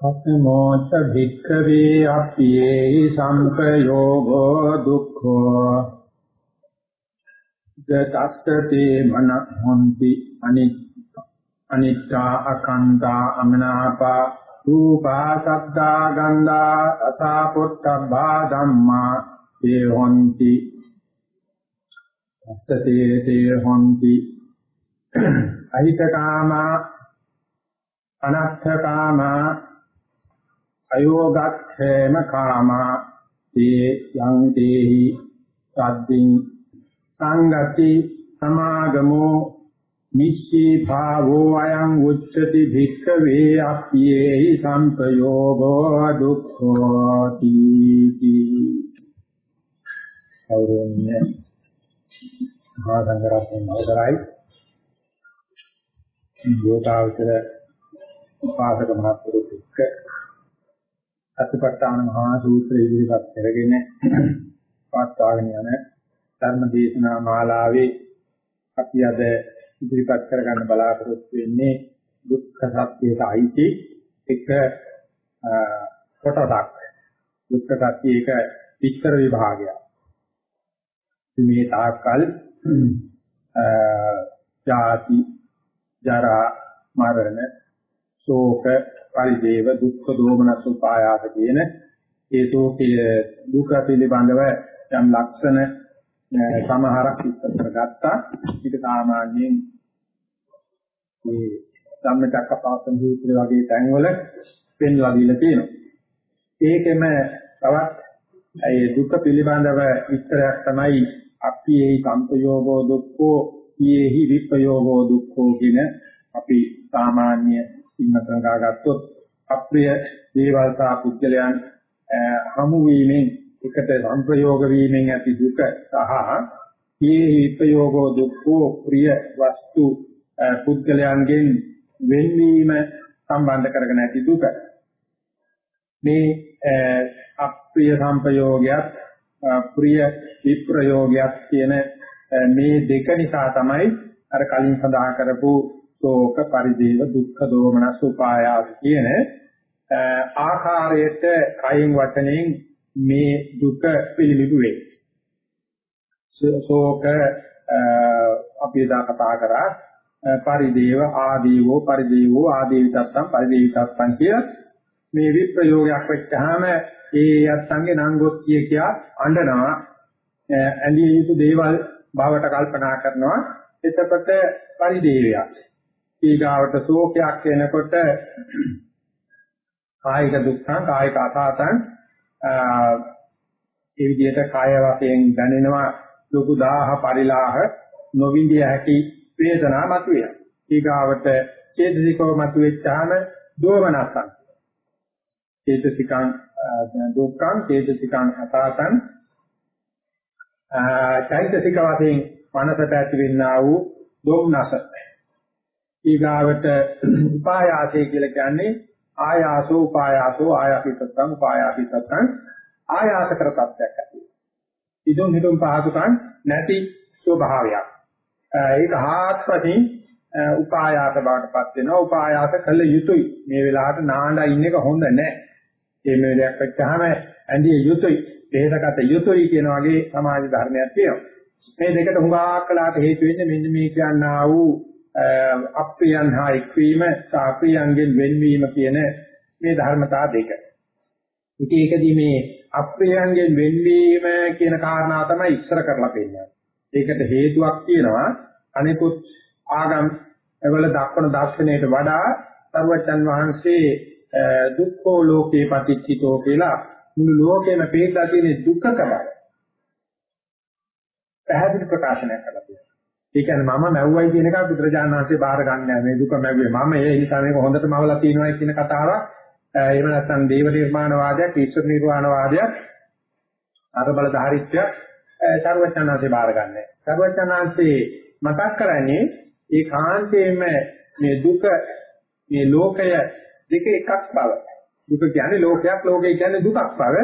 කතමෝච භික්ඛවේ අප්පියේ සම්පයෝගෝ දුක්ඛෝ. දතස්සතේ මන හොන්ති අනිත්‍යා අකන්තා අමනාපා රූපා සද්දා ගන්ධා රසා පොට්ටබ්බා ධම්මා තේ හොන්ති අස්සතේ තේ හොන්ති අහිතකාමා අනත්තකාමා අයෝගක්ඛේම කාමා තේ යං තේහි සද්දින් සංගති සමාගමෝ නිස්සී භාවෝ අයං උච්චති භික්ඛවේ අප්පියේහි සම්පයෝගෝ දුක්ඛෝ තීති කෞරණ්‍ය මහා සංඝරත්නය අවසරයි. යෝගාවචර උපාසක මහත්වරු එක්ක සතිපට්ඨාන මහා සූත්‍රය ඉදිරිපත් කරගෙන පාස්වාගෙන යන ධර්ම දේශනා මාලාවේ අපි අද ඉදිරිපත් කරගන්න බලාපොරොත්තු වෙන්නේ දුක්ඛ සත්‍යයට අයිති එක කොටසක්. දුක්ඛ සත්‍ය එක විස්තර විභාගයක්. මේ තාක්කල් ජාති ජරා මරණ ශෝක පරිදේව දුක්ඛ දෝමනස් උපායාස කියන ඒ ශෝකයේ දුක පිළිබඳව යම් ලක්ෂණ සමහරක් විස්තර කරගත්තා. ඊට සාමාන්‍යයෙන් මේ ධම්මචක්කපවත්තන සූත්‍රය වගේ තැන්වල පෙන්වලා දීලා තියෙනවා. ඒකෙම තවත් ඒ දුක පිළිබඳව විස්තරයක් තමයි අපි ඒ සම්පයෝගෝ දුක්ඛෝ යේහි විපයෝගෝ දුක්ඛෝ කියන අපි සාමාන්‍ය ඉන්නතන ගාගත්තොත් අප්‍රිය දේවල් සහ පුද්ගලයන් හමු වීමෙන් එකට සංප්‍රයෝග වීමෙන් ඇති දුක සහ මේ හිපයෝගෝ දුක්ඛෝ ප්‍රිය වස්තු පුද්ගලයන්ගෙන් වෙන්වීම සම්බන්ධ කරගෙන ඇති දුක. මේ අප්‍රිය සංපයෝගයක් ප්‍රිය විප්‍රයෝගයක් කියන මේ දෙක නිසා තමයි අර කලින් සඳහන් කරපු ශෝක පරිදේව දුක්ඛ දෝමනස් උපායාස කියන ආකාරයට කයින් වචනෙන් මේ දුක පිළිලිබු වේ. ශෝක අපි දා කතා කරා පරිදේව ආදීවෝ පරිදේවෝ ආදීවිතත්තම් පරිදේවිතත්තම් කිය. මේ විප්‍රයෝගයක් වෙච්චාම ඒ යත්තන්ගේ නංගොත් කිය කියා අඬනවා. ඇඳිය යුතු දේවල් බවට කල්පනා කරනවා. එතකොට පරිදේවයක්. ඊගාවට ශෝකයක් එනකොට කායික දුක්ඛං කායික අසහතං ඒ විදිහට කාය වශයෙන් දැනෙනවා ලොකු දාහ පරිලාහ නොවිඳිය හැකි වේදනා මතුවේ. ඊගාවට චේතසිකව මතුවෙච්චාම දෝමනසං. චේතසිකං දුක්ඛං චේතසිකං අසහතං චෛතසික වශයෙන් මනසට ඇතිවෙනා වූ දෝමනස ඊගාවට උපායාසය කියලා කියන්නේ ආයාසෝ උපායාසෝ ආයාසිතං උපායාසිතං ආයාස කර තත්ත්වයක් ඇති. ඉදුම් හිතුම් පහසුකම් නැති ස්වභාවයක්. ඒක හාත්පසින් උපායාස බවටපත් වෙනවා. උපායාස කළ යුතුයි. මේ වෙලාවට නාඬා ඉන්න එක හොඳ නැහැ. මේ මේලයක් වෙච්චාම ඇඳිය යුතුයි. දෙහෙසකට යුතුයි කියන වගේ සමාජ ධර්මයක් තියෙනවා. මේ දෙකට හුඟක් කලකට හේතු වෙන්නේ මෙන්න මේ කියනා වූ අප්‍රියන් හා එක්වීම සාප්‍රියන්ගෙන් වෙන්වීම කියන මේ ධර්මතා දෙක. ඉතින් ඒකදී මේ අප්‍රියන්ගෙන් වෙන්වීම කියන කාරණා තමයි ඉස්සර කරලා පෙන්නන්නේ. ඒකට හේතුවක් තියෙනවා අනිකුත් ආගම් වල දක්වන දර්ශනයට වඩා සර්වචන් වහන්සේ දුක්ඛෝ ලෝකේ පටිච්චිතෝ කියලා මුළු ලෝකෙම පේලා තියෙන දුක්ඛකම පැහැදිලි ප්‍රකාශනයක් කළා. ඒ කියන්නේ මම මැව්වයි කියන එක බුදුරජාණන් වහන්සේ බාර ගන්නෑ මේ දුක මැව්වේ මම ඒ නිසා මේක හොඳටම අවලා තියෙනවා කියන කතාවක් එහෙම නැත්නම් දේව නිර්මාණ වාදයක් ඊශ්වර නිර්වාණ වාදයක් අර බලධාරීත්වය සර්වචනාංශේ බාරගන්නේ. සර්වචනාංශේ මතක් කරන්නේ ඒ කාන්තේම මේ දුක මේ ලෝකය දෙක එකක් බව. දුක කියන්නේ ලෝකයක් ලෝකය කියන්නේ දුකක් බව.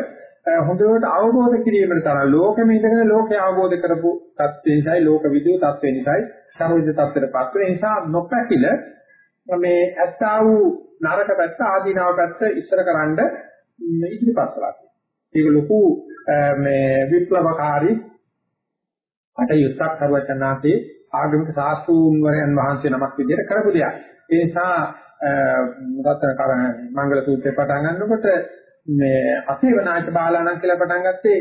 හොඳට අවබෝධ කිරීමෙන් තරම් ලෝකෙම ඉඳගෙන ලෝකය අවබෝධ කරපු තත්ත්වය නිසායි ලෝක විදූ තත්ත්වය නිසායි සර්වජ තත්ත්වයටපත් වෙන නිසා නොපැකිල මේ ඇත්තා වූ නරක පැත්ත ආදීනව පැත්ත ඉස්සරකරනද ඉදිරිපත් කළා. ඒක ලොකු මේ විප්ලවකාරී අටයුත්තක් සර්වචනාතේ ආගමික ශාස්ත්‍රූන්වරයන් වහන්සේ නමක් විදිහට කරපු දෙයක්. ඒ නිසා රතන කරණ මංගල සූත්‍රය පටන් ගන්නකොට මේ අසේවනාච බාලාණන් කියලා පටන් ගත්තේ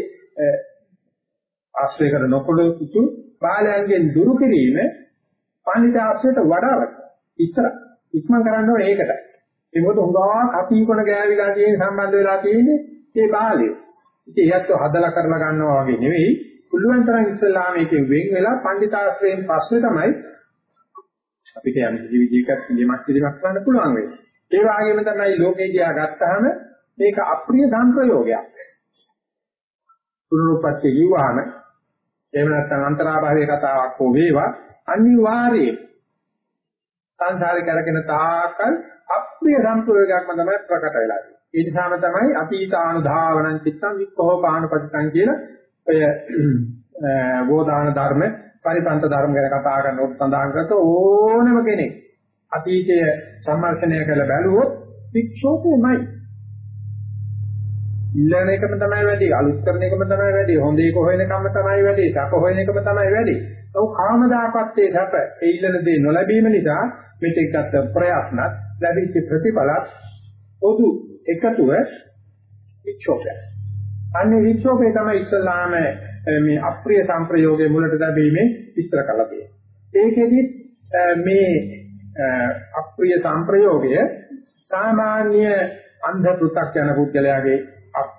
ආශ්‍රය කර නොකොළොතු බාලයන්ගෙන් දුරු කිරීම පණිත ආශ්‍රයට වඩා ඉස්සර ඉක්මන් කරන්න ඕනේ ඒකට. ඒ මොකද හොඟා කපීකොන ගෑවිලා තියෙන සම්බන්ධ වෙලා තියෙන්නේ ඒ බාලය. ඉතින් ඒත් හදලා කරලා ගන්නවා වගේ නෙවෙයි පුළුවන් තරම් ඉස්සල්ලා මේකෙන් වෙන් වෙලා පණ්ඩිතාශ්‍රයෙන් පස්සේ තමයි අපිට යම් කිසි විදිහකට පිළිමක් පිළිමක් කරන්න පුළුවන් වෙන්නේ. ඒ වගේම තමයි ලෝකේ දිහා ගත්තාම මේක අප්‍රිය සංප්‍රයෝගයක්. පුනරුත්පත්ති ජීවහම එහෙම නැත්නම් අන්තරාභාවයේ කතාවක් හෝ වේවා අනිවාර්යයෙන් සංසාරේ කරගෙන තාකල් අප්‍රිය සංප්‍රයෝගයක්ම තමයි ප්‍රකට වෙලා තියෙන්නේ. ඒ නිසාම තමයි අතීතානුධාවනං චිත්තං වික්ඛෝපානපතිතං කියලා ඔය ගෝදාන ධර්ම පරිපන්ත ධර්ම ගැන කතා කරනකොට සඳහන් කරත ඕනම කෙනෙක් අතීතය සම්මර්ෂණය කරලා බැලුවොත් වික්ෂෝපෙමයි. ඉල්ලන එකම තමයි වැඩි, අලුත් කරන එකම තමයි වැඩි, හොඳ එක හොයන එකම තමයි වැඩි, සැප හොයන එකම තමයි වැඩි. ඔව් කාමදාපත් ඒ සැප ඒ ඉල්ලන දේ නොලැබීම නිසා මෙතෙක් ගත ප්‍රයත්නත් ලැබිච්ච ප්‍රතිඵලත් පොදු එකතුව වික්ෂෝපය. අන්නේ වික්ෂෝපේ තමයි ඉස්සල්ලාම මේ අප්‍රිය සංප්‍රයෝගයේ මුලට දැබීමේ විස්තර කරලා තියෙන්නේ. ඒකෙදි මේ අප්‍රිය සංප්‍රයෝගය සාමාන්‍ය අන්ධ පෘථග්ජන පුද්ගලයාගේ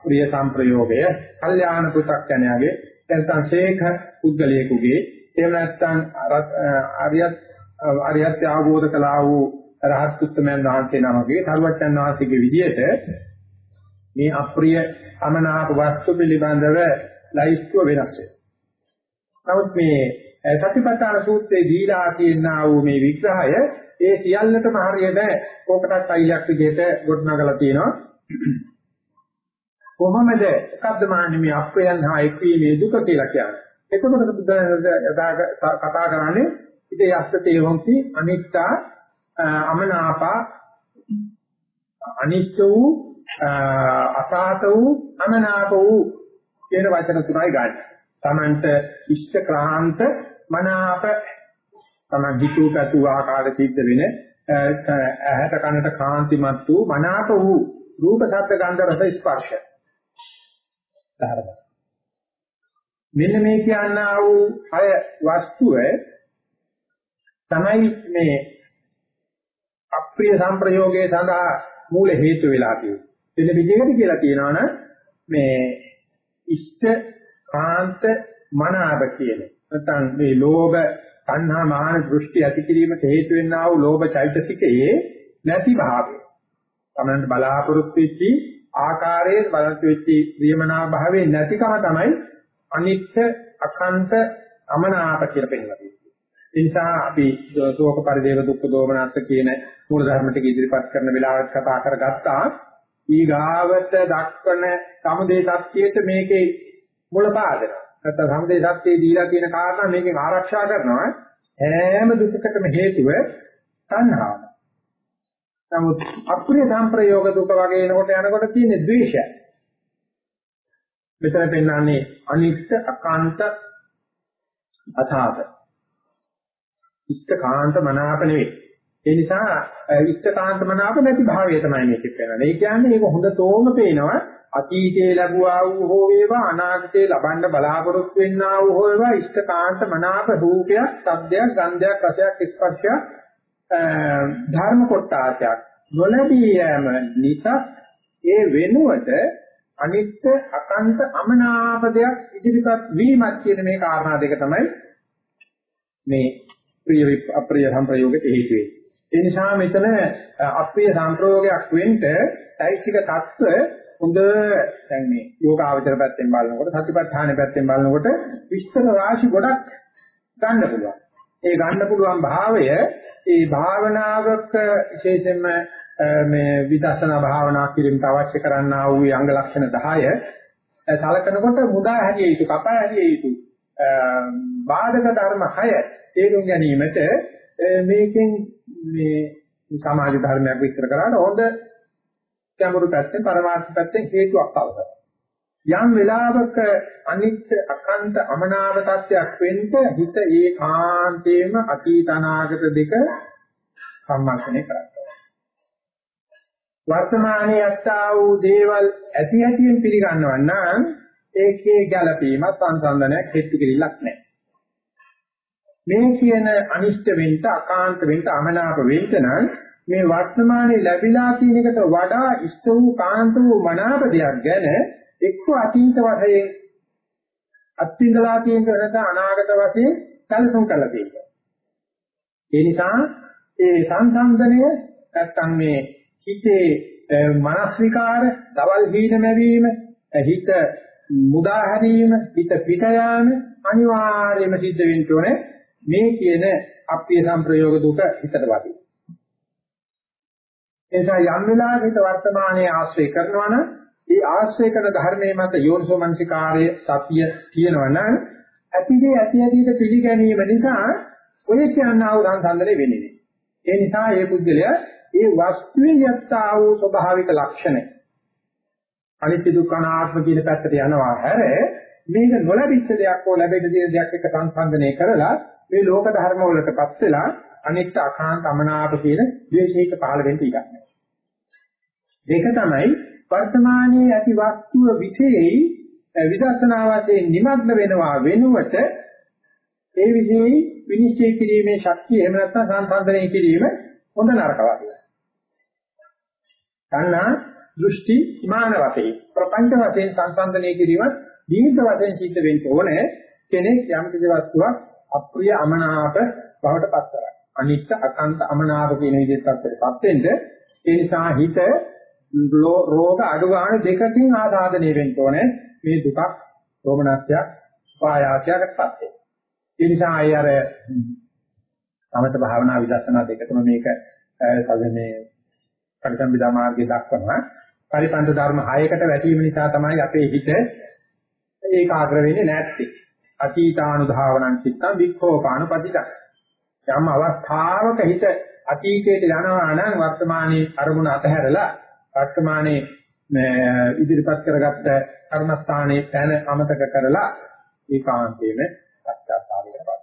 අප්‍රිය සංප්‍රයෝගය, කල්යාණ පෘථග්ජනයාගේ නැත්නම් ශේඛ පුද්ගලයෙකුගේ එහෙම නැත්නම් අරියත් අරියත් ආවෝධ කළා වූ රහත් උත්තමයන් වහන්සේ නමගේ සර්වඥාන් වහන්සේගේ විදියට මේ අප්‍රිය අමනාප වස්තු පිළිබඳව ලයිස්තුව වෙනස් වෙනවා. නමුත් මේ සතිපට්ඨාන සූත්‍රයේ දීලා තියෙනා වූ මේ විග්‍රහය ඒ සියල්ලටම හරියට කොකටත් අයියක් විදිහට ගොඩනගලා තියෙනවා. කොහොමද එකද්ද මාන්නේ මේ අප්‍රයන් හා එක්වීමේ දුක කියලා කියන්නේ. එතකොට බුදුන් කතා කරන්නේ ඉතේ යස්සතේ හොಂತಿ අනිත්තා අමනාපා අනිච්ච වූ අසහත වූ අමනාප වූ කියන වචන තුනයි ගන්න. තමන්ට ඉෂ්ට ක්‍රාන්ත මනාප තමන් හිතුවකතු ආකාර සිද්ධ වෙන ඇහැට කනට කාන්තිමත් වූ මනාප වූ රූප ශබ්ද ගන්ධ රස ස්පර්ශ. ධර්ම. මෙන්න මේ කියනා වූ අය වස්තුව තමයි මේ අප්‍රිය සංප්‍රයෝගයේ සඳහා මූල හේතු වෙලා තියෙන්නේ. වෙන විදිහකට කියලා කියනවනම් මේ ඉෂ්ඨ කාන්ත මනාප කියන නැත්නම් මේ ලෝභ තණ්හා මාන දෘෂ්ටි ඇති කිරීමට හේතු වෙන්නා වූ ලෝභ චෛතසිකයේ නැති භාවය. තමන්ට බලාපොරොත්තු වෙච්චි ආකාරයේ බලාපොරොත්තු වෙච්චි ප්‍රියමනා භාවයේ නැතිකම තමයි අනිත්‍ය අකන්ත අමනාප කියලා පෙන්නලා තියෙන්නේ. ඒ නිසා අපි ශෝක පරිදේව දුක්ඛ දෝමනස්ස කියන මූල ධර්ම ටික ඉදිරිපත් කරන වෙලාවට කතා කරගත්තා ඊගාවට දක්වන සමුදේ සත්‍යයට මේකේ මුල පාදන. නැත්නම් සමුදේ සත්‍යයේ දීලා තියෙන කාරණා මේකෙන් ආරක්ෂා කරනවා හැම දුකකටම හේතුව තණ්හාව. නමුත් අප්‍රිය සංප්‍රයෝග දුක වගේ එනකොට යනකොට තියෙන ද්වේෂය. මෙතන පෙන්නන්නේ අනිත්‍ය අකාන්ත අසහත. ඉෂ්ඨකාන්ත මනාප නෙවෙයි. ඒ නිසා ඉෂ්ඨකාන්ත මනාප නැති භාවය තමයි මේකෙත් වෙනන්නේ. ඒ කියන්නේ මේක හොඳතෝම පේනවා අතීතයේ ලැබුවා වූ හෝ වේවා අනාගතයේ ලබන්න බලාපොරොත්තු වෙන්නා වූ හෝ වේවා ඉෂ්ඨකාන්ත මනාප රූපයක්, ශබ්දයක්, ගන්ධයක්, රසයක්, ස්පර්ශයක් ධර්ම කොටාසයක් නොලැබී යෑම නිසා ඒ වෙනුවට අනිත්‍ය අකන්ත අමනාප දෙයක් ඉදිරිපත් වීමක් කියන මේ කාරණා දෙක තමයි මේ ප්‍රිය අප්‍රිය සංප්‍රයෝගයට හේතු වෙන්නේ. ඒ නිසා මෙතන අප්‍රිය සංප්‍රයෝගයක් වෙන්න සායිතික தত্ত্ব හොඳ දැන් මේ යෝගාවචර පැත්තෙන් බලනකොට සතිපට්ඨාන පැත්තෙන් බලනකොට විස්තර රාශි ගොඩක් ගන්න පුළුවන්. ඒ ගන්න පුළුවන් භාවය ඒ භාවනාවක විශේෂයෙන්ම මේ විදර්ශනා භාවනා කිරීමට අවශ්‍ය කරන්නා වූ අංග ලක්ෂණ 10 සලකනකොට මුදා හැදිය යුතු කපා හැදිය යුතු බාධක ධර්ම 6 තේරුම් ගැනීමට මේකෙන් මේ සමාජ ධර්මයක් විස්තර කරාට හොඳ ගැඹුරු පැත්තෙන් පරමාර්ථ පැත්තෙන් හේතුවක් අවසන්. යම් වෙලාවක අනිත්‍ය අකන්ත අමනාප තත්ත්වයක් වෙන්න හිත ඒකාන්තේම අතීත අනාගත දෙක සම්මර්ෂණය කරනවා. වර්තමානයේ අත්තා වූ දේවල් ඇති ඇතියෙන් පිළිගන්නව නම් ඒකේ ගැළපීමක් සංසන්දනයක් හෙට්ටු කිරිල්ලක් නැහැ. මේ කියන අනිෂ්ට වෙන්න අකාන්ත වෙන්න අමනාප වෙන්න නම් මේ වර්තමානයේ ලැබිලා තියෙන එකට වඩා ඉෂ්ට වූ කාන්ත වූ මනාප දෙයක් ගැන එක්ක අතීත වශයෙන් අත්විඳලා තියෙන නැත්නම් අනාගත වශයෙන් සැලසුම් කරලා තියෙනවා. ඒ නිසා ඒ සංසන්දනය නැත්නම් මේ හිතේ මනස් විකාර, දවල් හීන මැවීම, හිත මුදා හැරීම, හිත පිට යාම අනිවාර්යයෙන්ම සිද්ධ වෙන්න ඕනේ. මේ කියන අප්‍රිය සංප්‍රයෝග දුක හිතට වදී. එනිසා යම් වෙලාවක වර්තමානයේ ආශ්‍රය කරනවා නම් ඒ ආශ්‍රය කරන ධර්මයේ මත යෝනිසෝ මනසිකාරයේ සතිය තියෙනවා නම් ඇතිදී ඇති ඇතිද පිළිගැනීම නිසා ඔය කියනා වූ සංසන්දනේ වෙන්නේ නැහැ. ඒ නිසා මේ පුද්ගලයා ඒ වස්තුවේ යත්තා වූ ස්වභාවික ලක්ෂණ අනිත්‍ය දුක්ඛ අනාත්ම කියන පැත්තට යනවා හැර මේක නොලැබිච්ච දෙයක් හෝ ලැබෙන්න තියෙන දෙයක් එක්ක සංසන්දනය කරලා මේ ලෝක ධර්ම වලටපත් වෙලා අනිත්‍ය අකාන්ත අමනාප කියන ද්වේෂයක පහළ වෙන්න ඉඩක් නැහැ. දෙක තමයි වර්තමානයේ ඇති වස්තුව විශේෂයි විදර්ශනා වශයෙන් නිමග්න වෙනවා වෙනුවට ඒ විදිහේ විනිශ්චය කිරීමේ ශක්තිය එහෙම නැත්නම් සංසන්දනය කිරීම හොඳ නරක වගේ. තණ්හා දෘෂ්ටි ඉමාන වශයෙන් ප්‍රපංච වශයෙන් සංසන්දනය කිරීම දීර්ඝ වශයෙන් සිද්ධ වෙන්න ඕනේ කෙනෙක් යම් කිසි වස්තුවක් අප්‍රිය අමනාප බවට පත් කරගන්න. අනිත්‍ය අකන්ත අමනාප කියන විදිහට පත්වෙපත් වෙන්න ඒ නිසා හිත රෝග අඩු ගන්න දෙකකින් ආසාදනය වෙන්න ඕනේ මේ දුකක් රෝමනස්යක් පායාසයකටපත් වෙන. ඒ නිසා අය අර සමත භාවනා විදර්ශනා දෙකම මේක සදනේ පරිසම්බිදා මාර්ගයේ දක්වනවා. පරිපන්ත ධර්ම 6කට වැටීම නිසා තමයි අපේ හිත ඒකාග්‍ර වෙන්නේ නැත්තේ. අතීතානුධාවනං චිත්තං වික්ඛෝපානුපතිතං. යම් අවස්ථාවක හිත අතීතයට යනවා නම් වර්තමානයේ අරමුණ අතහැරලා වර්තමානයේ ඉදිරිපත් කරගත්ත කර්මස්ථානයේ තැන අමතක කරලා ඒකාන්තයෙන්ම පශ්චාත්තාපයටපත්.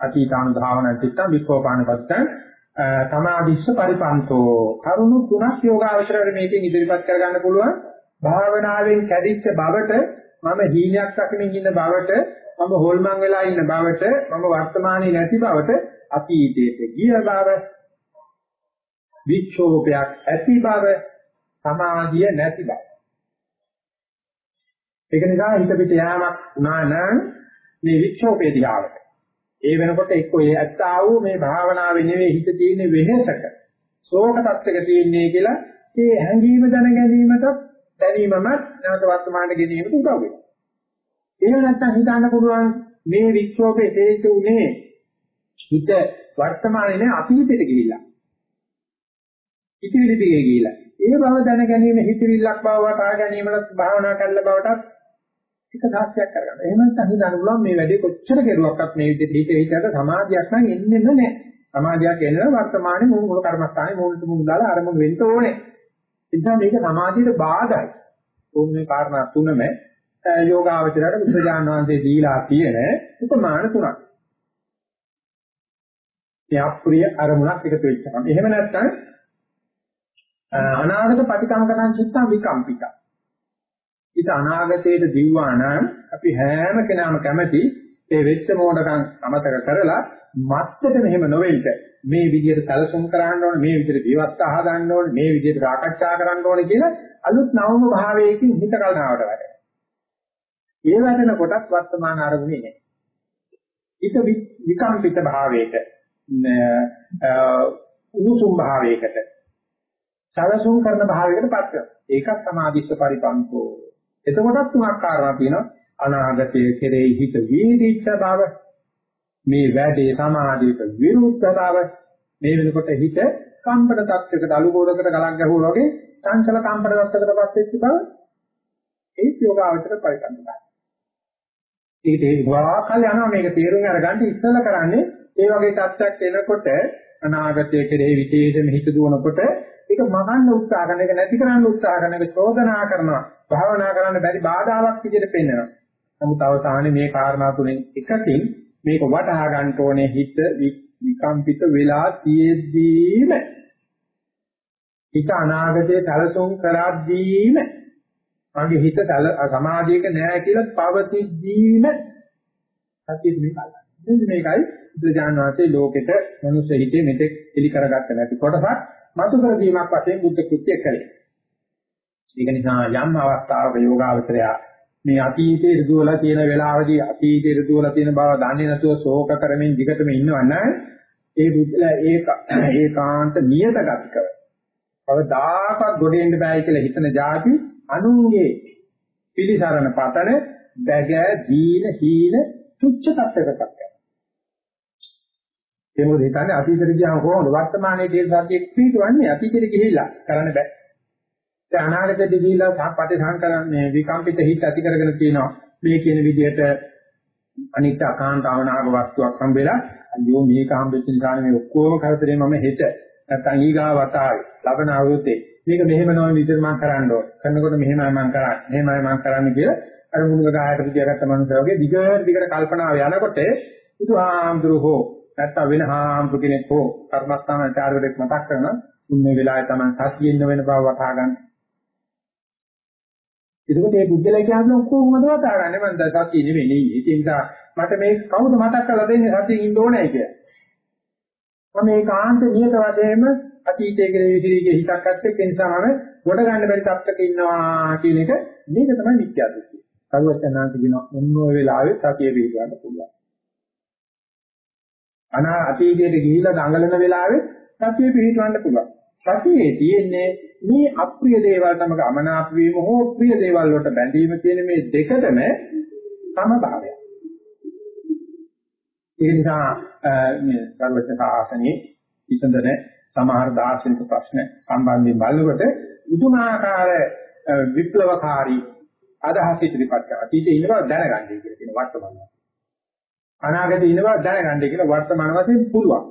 අතීතානුධාවන චිත්තං විකෝපානපත්තං සමාධිස්ස පරිපන්තෝ කරුණු තුනක් යෝගාවචරවල මේකෙන් ඉදිරිපත් කරගන්න පුළුවන් භාවනාවෙන් කැඩිච්ච බවට මම හීනයක් දක්මින් ඉන්න බවට මම හොල්මන් වෙලා ඉන්න බවට මම වර්තමානයේ නැති බවට අතීතයේ ගිය බව වික්ෂෝභයක් ඇති බව සමාධිය නැති බව ඒක නිසා හිත පිට යාමක් වුණා නම් මේ වික්ෂෝපේ දිහාවට ඒ වෙනකොට එක්ක ඒ ඇත්තා වූ මේ භාවනාවේ නෙවෙයි හිත තියෙන වෙහෙසක ශෝක තත්ත්වක තියෙන්නේ කියලා ඒ හැඟීම දැන ගැනීමට දැනීමම නැවත වර්තමානට ගෙනීමට උදව් වෙනවා. එහෙම නැත්නම් හිතන්න පුළුවන් මේ වික්ෂෝපේ හේතු උනේ හිත වර්තමානයේ නේ අතීතයට ගිහිල්ලා. ඉතිවිලි දිගේ ගිහිල්ලා. ඒ බව දැන ගැනීම හිතවිල්ලක් බව වටා ගැනීමලත් භාවනා කරලා බවටත් එක සාක්ෂියක් කරගන්න. එහෙම නැත්නම් හිතන්න පුළුවන් මේ වැඩේ කොච්චර කෙරුවක්වත් මේ විදිහට හිත හිතට සමාධියක් නම් එන්නේ නැහැ. සමාධියක් එනවා වර්තමානයේ මූල මූල කර්මස්ථානයේ මූලික මූල දාලා අරමුණු වෙන්න ඕනේ. ඒ නිසා මේක සමාධියට බාධායි. ඕම් මේ කාරණා තුනම යෝගාවචරයට බුදුජාන විශ්වසේ දීලා තියෙන උපමාන තුනක්. මේ අප්‍රිය අරමුණක් එකතු වෙච්චකම. එහෙම නැත්නම් අනාගත පටිකම්කරණ චිත්තං විකම්පිතා. ඊට අනාගතයේ දිව්වා නම් අපි හැම කෙනාම කැමති ඒ වෙච්ච මොඩකම් අමතක කරලා මත්තට මෙහෙම නොවෙන්න මේ විදිහට සැලසුම් කරන්න ඕනේ මේ විදිහට විවස්ත අහගන්න ඕනේ මේ විදිහට සාකච්ඡා කරන්න ඕනේ කියලා අලුත් නවම භාවයකින් හිත කල්නාවට වැඩ. ඒ වැඩන කොටත් වර්තමාන අරමුණේ නැහැ. හිත විකම්පිත භාවයක උණුසුම් භාවයකට සැලසුම් කරන භාවයකටපත් වෙනවා. ඒකත් සමාධිස්ස පරිපන්කෝ. එතකොටත් තුනක් කාරණා තියෙනවා. අනාගතයේ කෙරෙහි හිත වීදිච්ච බව මේ වැඩේ සමාධියට විරුද්ධ බව මේ වෙනකොට හිත කම්පන තත්යකට අලුබෝධකට ගලක් ගැහුවා වගේ චංචල කම්පන තත්යකටපත් වෙච්ච බව ඒ යෝගාවචර පරිකල්පනයි. ඒක තේරුවාකල් යනවා මේක තේරුම් අරගන්න ඉස්සෙල්ලා කරන්නේ ඒ වගේ තත්ත්වයක් එනකොට අනාගතයේ කෙරෙහි විශේෂම හිත දුවනකොට ඒක මගන්න උත්සාහ කරන එක නැති කරන්න උත්සාහ කරන එක චෝදනා කරනවා භාවනා කරන්න බැරි බාධාවක් විදිහට පෙන්වනවා නමුත් අවසානයේ මේ කාරණා තුනෙන් එකකින් මේක වටහා ගන්න ඕනේ හිත විකම්පිත වෙලා තියෙද්දීම හිත අනාගතයේ සැලසුම් කරද්දීම මගේ හිත සමාධියක නෑ කියලා පවතිද්දීම සතිය මේ බලන්න. මේකයි බුදුජාන විශ්ේ ලෝකෙට මනුස්ස හිතේ මෙතෙක් එලි කරගත්ත නැති කොටසක්. මතු කර දීමක් වශයෙන් බුද්ධ කෘත්‍ය කළේ. ඒක නිසා යම් අවස්ථාවක යෝගාවචරය මේ අතීතයේ ඍදුවලා තියෙන වෙලාවදී අතීතයේ ඍදුවලා තියෙන බව දන්නේ නැතුව ශෝක කරමින් දිගටම ඉන්නවනම් ඒ බුද්ධලා ඒක ඒකාන්ත නියත ගතිකව. කවදාකවත් ගොඩෙන්න බෑ කියලා හිතන જાති අනුන්ගේ පිළිසරණ පතන බැග දීන හීන තුච්ච තත්ත්වයකට යනවා. ඒ මොකද හිතන්නේ අතීතෙට ගියාම කොහොමද වර්තමානයේ දේශ සත්‍යයක් පිටවන්නේ අතීතෙට ගිහිල්ලා කරන්න බෑ. දැන් අනාගතයට ගිහිල්ලා සාපටි සංකරන්නේ විකම්පිත හිත ඇති කරගෙන තියෙනවා. මේ කියන විදිහට අනිත්‍ය අකාන්ත අවනාග වස්තුවක් හම්බෙලා අයියෝ මේක හම්බෙච්ච නිසා මේ ඔක්කොම කරදරේ මම හෙට නැත්තම් ඊගා වතාවේ ලබන අවුරුද්දේ මේක මෙහෙම නොවන විදිහට මම කරන්න ඕන. කරනකොට මෙහෙමයි මම කරන්නේ. මෙහෙමයි මම කරන්නේ කියලා අර මුණුක ගහයට පිටියගත්ත මනුස්සයා වගේ දිගට දිගට කල්පනාව යනකොට බුදුහාමුදුරු හෝ නැත්තම් වෙන හාමුදුරු කෙනෙක් හෝ කර්මස්ථාන ආචාර්යවරයෙක් මතක් කරන උන්නේ වෙලාවේ තමයි සතියෙන්න වෙන බව වටහා ගන්න. එතකොට මේ බුද්ධලා කියන්නේ කොහොමද වටහා ගන්නේ මම දැන් සතිය නෙවෙයි නේ. ඒ නිසා මට මේ කවුද මතක් කරලා දෙන්නේ සතියෙන් ඉන්න ඕනේ කියලා. මම ඒකාන්ත නියත වශයෙන්ම අතීතයේ කෙරෙහි විසිරීගේ හිතක් අත්ෙක් ඒ නිසා මම ගොඩ ගන්න බැරි තත්ත්වක ඉන්නවා කියන එක මේක තමයි මිත්‍යා දෘෂ්ටිය. කරුවචනාන්ත කියන මොන වෙලාවෙ සතිය පිළිගන්න පුළුවන්. අනා අතීතයට ගිහිලා දඟලන වෙලාවේ සතිය පිළිගන්න පුළුවන්. සතියේ තියෙන්නේ මේ අප්‍රිය දේවල් තමක අමනාප වීම හෝ ප්‍රිය දේවල් වලට බැඳීම කියන මේ දෙකටම සමභාවය. ඒ නිසා මේ සර්වඥ ආසනයේ විසඳන සමහර දාර්ශනික ප්‍රශ්න සම්බන්ධයෙන් බලනකොට උතුමාකාර විප්ලවකාරී අදහස් ඉදිරිපත් කරනවා. අතීතේ ඉන්න බව දැනගන්නයි කියලා කියන වර්තමානය. අනාගතේ ඉන්න බව දැනගන්නයි කියලා වර්තමාන වශයෙන් පුළුවන්.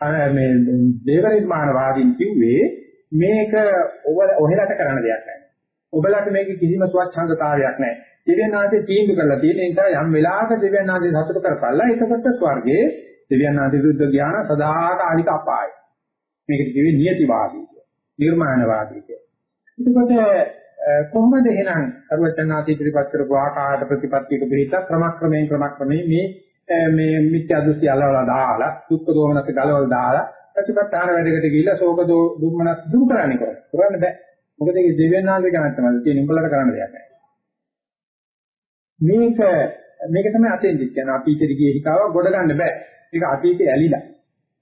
අර මේ දේව නිර්මාණවාදීන් කිව්වේ මේක ඔහෙලට කරන්න දෙයක් නැහැ. ඔබලට මේක කිසිම ස්වච්ඡන්දතාවයක් නැහැ. දෙවියන්ාගේ තීන්දුව කරලා තියෙන නිසා යම් වෙලාවක දෙවියන්ාගේ සතුට කරපල්ලා ඒකකට ස්වර්ගයේ දෙවියන්ාගේ විරුද්ධ ඥාන සදාකාලික අපායයි. මේකට කිව්වේ නියතිවාදී කියලා. නිර්මාණවාදී කියලා. එතකොට කොහොමද එහෙනම් අරුවචනාති ඉදිරිපත් කරපු ආකාරයට ප්‍රතිපත්තියක පිළිත ක්‍රමක්‍රමයෙන් ක්‍රමක්‍රමයෙන් මේ මේ මිත්‍යා දෘෂ්ටි අලවලා දාලා සුත්ත දෝමනත් ගලවලා දාලා ප්‍රතිපත්තාන වැඩකට ගිහිල්ලා ශෝක දෝ දුම්මනස් දුරු කරන්නේ කරන්නේ. කරන්න බෑ. මොකද ඒක දෙවියන්ාගේ කැමැත්ත මත තියෙන උඹලට කරන්න දෙයක් නැහැ. මේක මේක තමයි අතෙන්දි කියන අතීතෙදි ගියේ හිතාව ගොඩ ගන්න බෑ. ඒක අතීතේ ඇලිලා.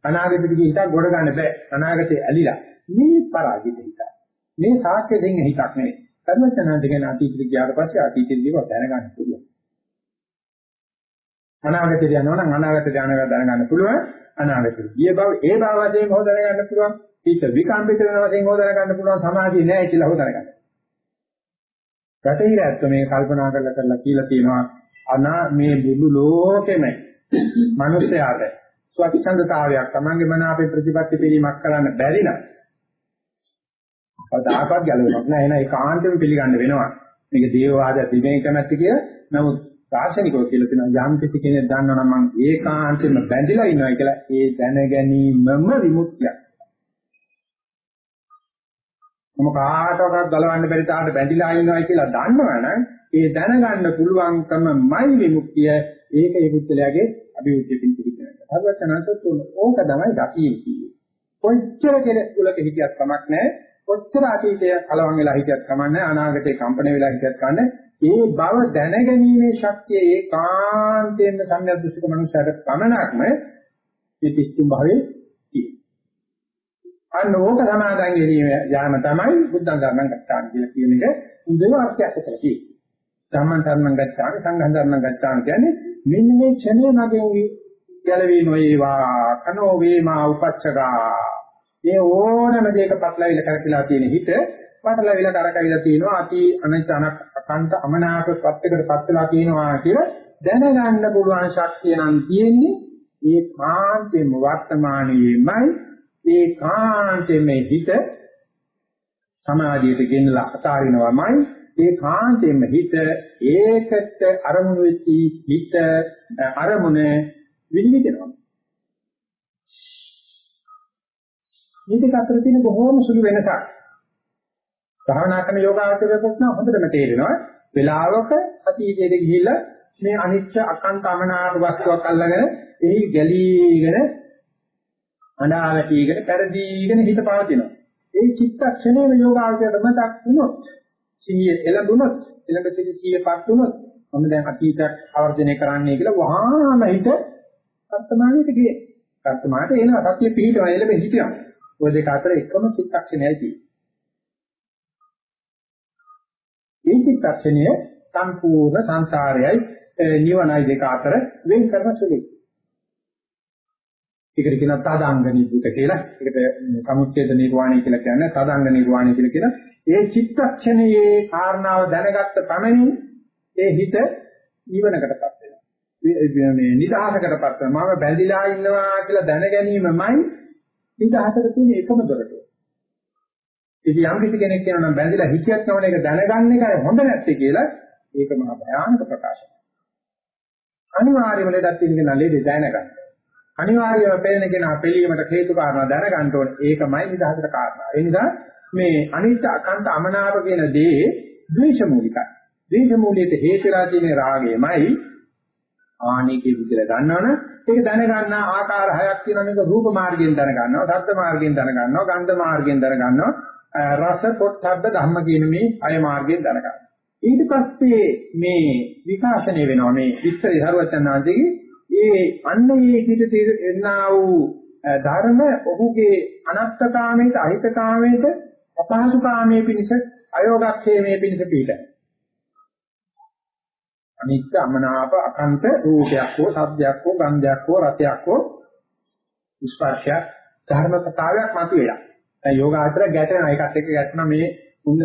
අනාගතෙදි ගියේ හිතාව ගොඩ ගන්න බෑ. අනාගතේ ඇලිලා. මේ පරාජිත හිතයි. මේ සාක්ෂ්‍ය දෙන්නේ හිතක් නෙවෙයි. කර්මචනාන්ත කියන අතීතෙ ගියාට පස්සේ අතීතෙදි දේවල් දැනගන්න පුළුවන්. අනාගතේ යනවා නම් අනාගත ඥානය දැනගන්න පුළුවන්. අනාගතේ ගිය බව ඒ බව වශයෙන් හොද දැනගන්න පුළුවන්. හිත විකම්පිත වෙන වශයෙන් හොද දැනගන්න පුළුවන්. සමාධිය නැහැ කියලා හොද දැනගන්න. රටේ ඇත්ත මේ කල්පනා කරලා කරලා කියලා තියෙනවා අනා මේ බුදු ලෝකෙම මිනිස්යාට ස්වච්ඡන්දතාවයක් Tamange මන අපේ ප්‍රතිපත්ති පිළිමක් කරන්න බැරි නම් කවදාකවත් ගැලවෙන්නේ නැහැ. එහෙනම් ඒකාන්තයෙන් පිළිගන්න වෙනවා. මේක දේවවාද දිමේ කැමැත්ත කිය. නමුත් දාර්ශනිකව කියලා තියෙනවා යම් කිසි කෙනෙක් දන්නවා නම් මම ඒකාන්තයෙන්ම බැඳිලා ඉන්නවා කියලා ඒ දැන ගැනීමම විමුක්තියක්. මම කාටවත් ගලවන්න බැරි තාට බැඳිලා ඉන්නවා කියලා දන්නවනම් ඒ දැනගන්න පුළුවන්කමයි විමුක්තිය. ඒක ඒ පුද්ගලයාගේ අභිවෘද්ධියකින් පිළිගන්නවා. හරිවචනසත් ඕක තමයි දකියේ කියන්නේ. කොච්චර කෙනෙක් කුලක හිතියක් කමක් නැහැ. කොච්චර අතීතය කලවම් වෙලා හිටියත් කමන්නේ අනාගතේ කම්පන වෙලා හිටියත් කන්නේ ඒ බව දැනගැනීමේ ශක්තිය ඒකාන්තයෙන්ම සම්‍යක් දෘෂ්ටික මනුස්සයට පමණක්ම මේ පිස්සුම් භාවයේ තියෙනවා. අන්න ඕක සමාදන් වෙනීම යාම තමයි බුද්ධං ධර්මං ගච්ඡාමි කියලා කියන එක උදේව අර්ථයක් ඇතුළේ. ධම්මං ධර්මං ගච්ඡාමි සංඝං ධර්මං ගච්ඡාමි කියන්නේ මෙන්න මේ ක්ෂණය මගෙන් ගැලවී නොවේවා කනෝ වේමා උපච්චගා. මේ ඕනම දෙයක පටලවිල කරකිලා තියෙන හිත පටලවිල කරකවිලා තියෙනවා. අති අනිත් අනක් අකන්ත අමනාප පැත්තකට පත් වෙලා තියෙනවා කියලා දැනගන්න පුළුවන් ශක්තිය නම් තියෙන්නේ ඒ කාන්තේම වර්තමානයේමයි. ඒ කාන්තේම හිත සමාධියට ගෙනලා අතාරිනවමයි. ඒ කාන්තේම හිත ඒකට අරමුණු වෙච්චි හිත අරමුණ විනිවිදනවා. මේක අතර තියෙන බොහෝම සුළු වෙනසක් භාවනා කරන යෝගාචරයට නම් හොඳටම තේරෙනවා වෙලාවක අතීතයට ගිහිල්ලා මේ අනිච්ච අකන්ත අමනාප වස්තුවක් අල්ලගෙන එහි ගැලීගෙන අනාගතීගෙන පෙරදීගෙන හිත පවතිනවා. ඒ චිත්තක්ෂණයම යෝගාවචරයට මතක් වුණොත් සිහිය එළඹුණොත් එළඹ සිටි සිහියපත් වුණොත් මම දැන් අතීතයක් ආවර්ජනය කරන්නයි කියලා වහාම හිත වර්තමානයට ගියේ. වර්තමානට එනවා සත්‍ය පිහිටවන එළඹ හිටියා. ওই දෙක අතර එකම චිත්තක්ෂණයයි තියෙන්නේ. මේ චිත්තක්ෂණය සම්පූර්ණ සංසාරයයි නිවනයි දෙක අතර වෙන් කරන සුළුයි. ඒකට කියනවා තදාංග නිබ්බුත කියලා. ඒකට සමුච්ඡේද නිර්වාණය කියලා කියන්නේ තදාංග නිර්වාණය කියලා කියන. ඒ චිත්තක්ෂණයේ කාරණාව දැනගත්ත පමණින් ඒ හිත නිවනකටපත් වෙනවා. මේ නිදහසකටපත් වෙනවා. මම බැඳිලා ඉන්නවා කියලා දැන ගැනීමමයි නිදහසට තියෙන එකම දොරටුව. ඉතින් යම් කිසි කෙනෙක් කියනවා නම් බැඳිලා හිතියක් නවන එක දැනගන්න එකයි හොඳ නැත්තේ කියලා ඒක මහා භයානක ප්‍රකාශනයක්. අනිවාර්යයෙන්ම ලෙඩක් තියෙන කෙනා ලෙඩ දැනගන්න. අනිවාර්යයෙන්ම පේන කෙනා පිළීමට හේතු කාරණා දැනගන්න ඕනේ. ඒකමයි නිදහසට කාරණා. ඒ නිසා මේ අනිත්‍ය අකන්ත අමනාප කියන දේ ද්වේෂ මූලිකයි. ද්වේෂ මූලියට හේතුලා තියෙන රාගයමයි ආනිකේ විදිහට ගන්නවනේ. ඒක දැනගන්න ආකාර හයක් තියෙනවා මේක රූප මාර්ගයෙන් දැනගන්නවා, ශබ්ද මාර්ගයෙන් දැනගන්නවා, ගන්ධ මාර්ගයෙන් දැනගන්නවා, රස පොට්ටබ්බ ධම්ම කියන මේ අය මාර්ගයෙන් දැනගන්නවා. ඊට පස්සේ මේ විකාශනය වෙනවා මේ විස්තරය හරවචනාංශයේ ඒ අන්නේ පිට එන්නා වූ ධර්ම ඔහුගේ අනත්තකාමයට අහිතකාමයට අපහසුකාමයේ පිණිස අයෝගක්ෂේමයේ පිණිස පිට අනිත්‍ය අමනාප අකන්ත රූපයක් හෝ ශබ්දයක් හෝ ගන්ධයක් හෝ රසයක් හෝ ස්පර්ශයක් ධර්ම කතාවක් මතුවෙලා. දැන් යෝගාචර ගැටෙන එකත් එක්ක ගැටෙන මේ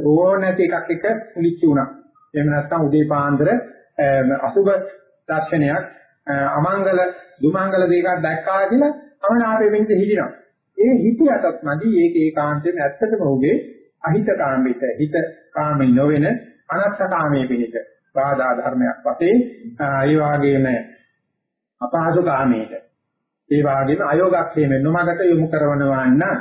ඕන නැති එකක් එක්ක කුලිච්ච උනා එහෙම නැත්නම් උදේ පාන්දර අසුබ දර්ශනයක් අමංගල දුමංගල දෙකක් දැක්කා කියලා අමනාපයෙන් වෙන්න හිටිනවා. ඒ හිතියටත් නැදි ඒක ඒකාන්තයෙන් ඇත්තටම උගේ අහිත කාමිත හිත කාමී නොවන අනත්ත කාමයේ පිණිස. බාධා ධර්මයක් වශයෙන් ඒ වාගේම අපහසු කාමයට ඒ වාගේම අයෝගක්ෂේම නොමගට යොමු කරනවා නම්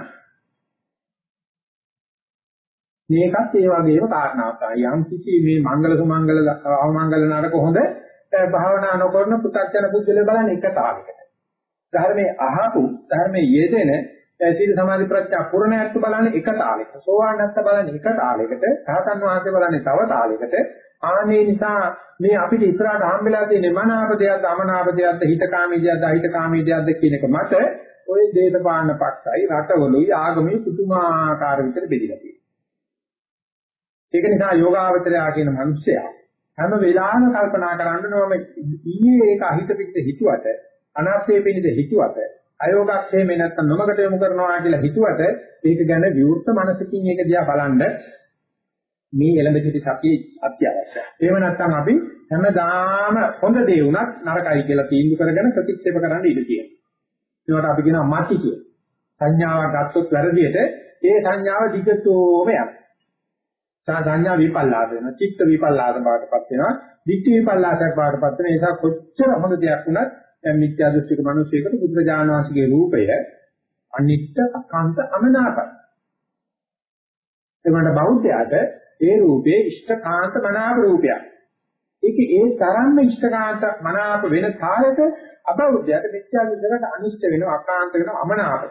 මේකත් ඒ වගේම කාරණාවක් තමයි. යම් කිසි මේ මංගල සුමංගල අවමංගල නරක හොඳ භාවනා නොකරන පු탁ජන පුද්ගලයා බලන්නේ එක තාලයකට. ධර්මයේ අහපු ධර්මයේ යෙදෙන සීල සමාධි ප්‍රඥා පුරණයත් බලන්නේ එක තාලයකට. සෝවාන් නැත්ත බලන්නේ එක තාලයකට. සාතන් වහන්සේ බලන්නේ තව තාලයකට. ආනේ නිසා මේ අපිට ඉස්සරහට හම්බෙලා තියෙන මනාප දෙයක්ද අමනාප දෙයක්ද හිතකාමී දෙයක්ද අහිතකාමී දෙයක්ද කියන එක මත ඔය දේශපාලන පක්ෂයි රටවලුයි ආගමේ පුදුමාකාර විතර බෙදලා තියෙනවා. ඒක නිසා යෝගාවචරය කියන මිනිස්සයා හැම වෙලාවෙම කල්පනා කරන්න ඕනේ ඊයේ ඒක අහිත පිට හිතුවට අනාත්මයේ පිණිද හිතුවට අයෝගක්ෂේ මේ නැත්තම් නොමකට යොමු කරනවා කියලා හිතුවට ඒක ගැන විවෘත මනසකින් ඒක දිහා බලන්න මේ එළඹ සිටි සතිය අත්‍යවශ්‍යයි. එහෙම නැත්නම් අපි හැමදාම හොඳ දේ වුණත් නරකයි කියලා තීන්දුව කරගෙන ප්‍රතික්ෂේප කරන්න ඉඩ තියෙනවා. ඒකට අපි කියනවා මති කිය. සංඥාවක් ගත්තොත් වැරදියට ඒ සංඥාව දිගටම යනවා. සංඥා විපල්ලාස වෙනවා. චිත්ත විපල්ලාස බවටපත් වෙනවා. දිට්ඨි විපල්ලාසයක් බවටපත් වෙන නිසා කොච්චර හොඳ දෙයක් වුණත් දැන් මිත්‍යා දෘෂ්ටික මිනිසෙකුට බුදුරජාණන් වහන්සේගේ රූපය අනිත්‍ය අකාන්ත අමනාපයි. ඒකට බෞද්ධයාට ඒ රූපේ ඉෂ්ඨකාන්ත මනාප රූපයක්. ඒක ඒ තරම්ම ඉෂ්ඨකාන්ත මනාප වෙන තාලෙට අබෞද්ධයාට මිත්‍යා දෘෂ්ටිකට අනිෂ්ඨ වෙනවා අකාන්ත වෙනවා අමනාපයි.